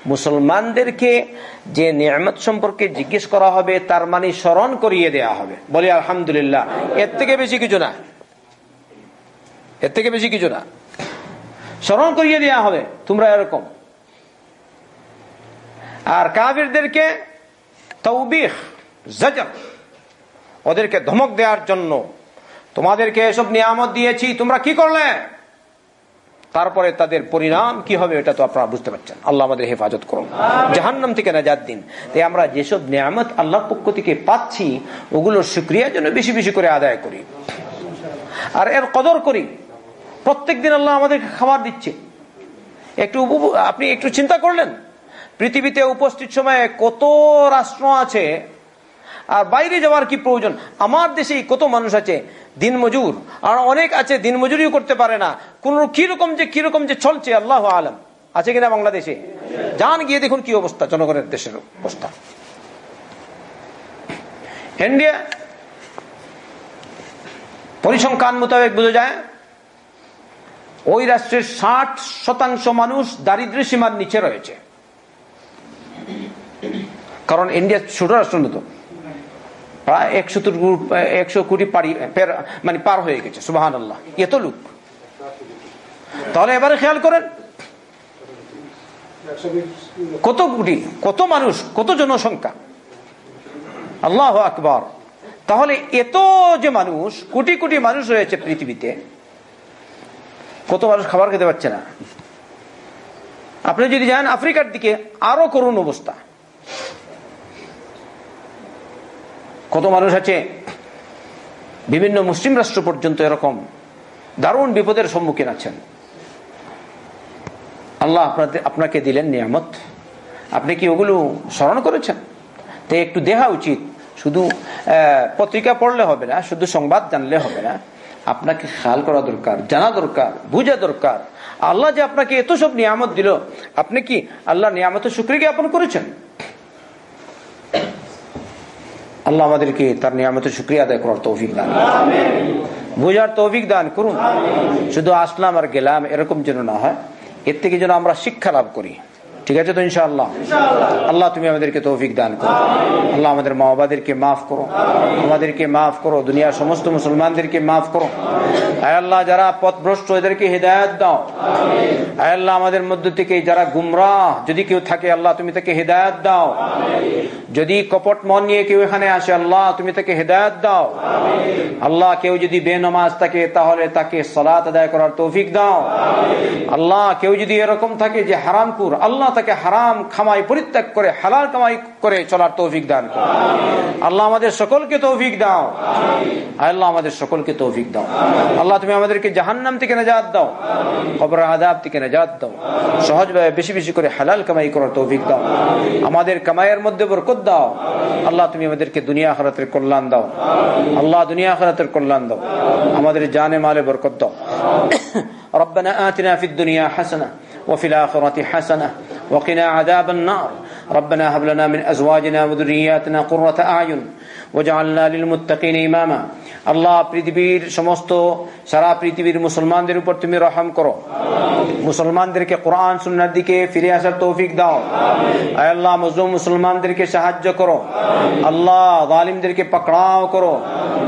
মুসলমানদেরকে যে নিয়ামত সম্পর্কে জিজ্ঞেস করা হবে, তার মানে স্মরণ করিয়ে দেয়া হবে। বলি, আলহামদুলিল্লাহ। এর থেকে বেশি কিছু না। এর থেকে বেশি কিছু না। স্মরণ করিয়ে দেয়া হবে, তোমরা এরকম। আর কাবিরদেরকে তৌবিখ জাজর ওদেরকে ধমক দেওয়ার জন্য তোমাদেরকে এসব নিয়ামত দিয়েছি। তোমরা কি করলে? তারপরে তাদের পরিণাম কি হবে এটা তো আপনারা বুঝতে পারছেন। আল্লাহ আমাদের হেফাজত করুন। জাহান্নাম থেকে নাজাদ দিন। তাই আমরা যেসব নিয়ামত আল্লাহর পক্ষ থেকে পাচ্ছি ওগুলোর সুক্রিয়ার জন্য বেশি বেশি করে আদায় করি। আর এর কদর করি। প্রত্যেক দিন আল্লাহ আমাদেরকে খাবার দিচ্ছে। একটু আপনি একটু চিন্তা করলেন? পৃথিবীতে উপস্থিত সময়ে কত রাষ্ট্র আছে আর বাইরে যাওয়ার কি প্রয়োজন? আমার দেশে কত মানুষ আছে? দিন মজুর। আর অনেক আছে, দিন মজুরিও করতে পারে না। কোন কীরকম যে কীরকম যে চলছে, আল্লাহ আলম। আছে কিনা বাংলাদেশে? যান গিয়ে দেখুন কি অবস্থা, জনগণের দেশের অবস্থা। ইন্ডিয়া পরিসংখ্যান মোতাবেক বোঝা যায়, ওই রাষ্ট্রের ষাট শতাংশ মানুষ দারিদ্র সীমার নিচে রয়েছে। কারণ ইন্ডিয়া ছোট রাষ্ট্র নতুন। একশো একশো কোটি মানে পার হয়ে গেছে সুবাহান আল্লাহ এত লোক তাহলে এবারে খেয়াল করেন। কত কোটি, কত মানুষ, কত জনসংখ্যা। আল্লাহ আকবর। তাহলে এত যে মানুষ, কোটি কোটি মানুষ রয়েছে পৃথিবীতে, কত মানুষ খাবার খেতে পারছে না। আপনি যদি যান আফ্রিকার দিকে, আরও করুন অবস্থা। কত মানুষ আছে? বিভিন্ন মুসলিম রাষ্ট্র পর্যন্ত এরকম দারুণ বিপদের সম্মুখীন আছেন। আল্লাহ আপনাদের আপনাকে দিলেন নিয়ামত। আপনি কি ওগুলো স্মরণ করেছেন? তো একটু দেখা উচিত। শুধু পত্রিকা পড়লে হবে না, শুধু সংবাদ জানলে হবে না। আপনাকে খেয়াল করা দরকার, জানা দরকার, বুঝা দরকার। আল্লাহ যে আপনাকে এত সব নিয়ামত দিল, আপনি কি আল্লাহ নিয়ামতের শুক্রিয়া জ্ঞাপন করেছেন? আল্লাহ আমাদেরকে তার নিয়ামতের শুক্রিয়া আদায় করার তৌফিক দান বুঝার তৌফিক দান করুন। শুধু আসলাম আর গেলাম এরকম যেন না হয় এর থেকে যেন আমরা শিক্ষা লাভ করি। ঠিক আছে তো ইনশাআল্লাহ? আল্লাহ তুমি আমাদেরকে তৌফিক দান করো। আল্লাহ আমাদের মা বাবাদেরকে মাফ করো। আমাদেরকে মাফ করো। দুনিয়ার সমস্ত মুসলমানদেরকে মাফ করো। আল্লাহ যারা পথভ্রষ্ট এদেরকে হেদায়ত দাও। আল্লাহ আমাদের মধ্য থেকে যারা গুমরাহ যদি কেউ থাকে আল্লাহ তুমি তাকে হেদায়ত দাও। যদি কপট মন নিয়ে কেউ এখানে আসে আল্লাহ তুমি তাকে হেদায়ত দাও। আল্লাহ কেউ যদি বেনমাজ থাকে তাহলে তাকে সলাত আদায় করার তৌফিক দাও। আল্লাহ কেউ যদি এরকম থাকে যে হারামপুর আল্লাহ তাকে হারাম খামাই পরিত্যাগ করে হালাল কামাই করে চলার তৌফিক দান করো আল্লাহ আমাদের সকলকে তৌফিক দাও আল্লাহ আমাদের সকলকে তৌফিক দাও আল্লাহ তুমি আমাদেরকে জাহান্নাম থেকে নাজাত দাও কবর আদাব থেকে নাজাত দাও সহজভাবে বেশি বেশি করে হালাল কামাই করার তৌফিক দাও আমাদের কামাইয়ের মধ্যে বরকত দাও আল্লাহ তুমি আমাদেরকে দুনিয়া খারাতের কল্যাণ দাও আল্লাহ দুনিয়া খারাতের কল্যাণ দাও আমাদের জানে মালে বরকত দাও ربنا آتنا في الدنيا حسنة وفي الآخرة حسنة. وقنا عذاب النار. ربنا هب لنا من أزواجنا وذرياتنا قرة أعين. وجعلنا للمتقين إماما. আল্লাহ পৃথিবীর সমস্ত সারা পৃথিবীর মুসলমানদের উপর তুমি রহম করো। মুসলমানদেরকে কোরআন সুন্নার দিকে ফিরে আসার তৌফিক দাও। আল্লাহ মজলুম মুসলমানদেরকে সাহায্য করো। আল্লাহ জালিমদেরকে পকড়াও করো।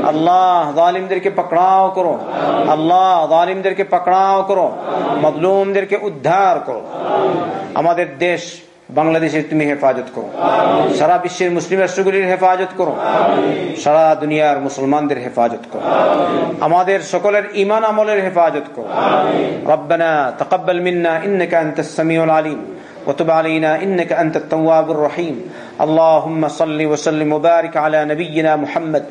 আল্লাহ জালিমদেরকে পকড়াও করো। আল্লাহ জালিমদেরকে পকড়াও করো। মজলুমদেরকে উদ্ধার করো। আমাদের দেশ বাংলাদেশের তুমি হেফাজত করো সারা বিশ্বের মুসলিম রাষ্ট্রগুলির হেফাজত করো সারা দুনিয়ার মুসলমানদের হেফাজত করো আমাদের সকলের ইমান আমলের হেফাজত করো ربنا تقبل منا انك انت السميع العليم وتب علينا انك انت التواب الرحيم اللهم صل وسلم وبارك على نبينا محمد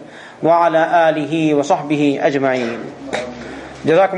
وعلى اله وصحبه اجمعين جزاكم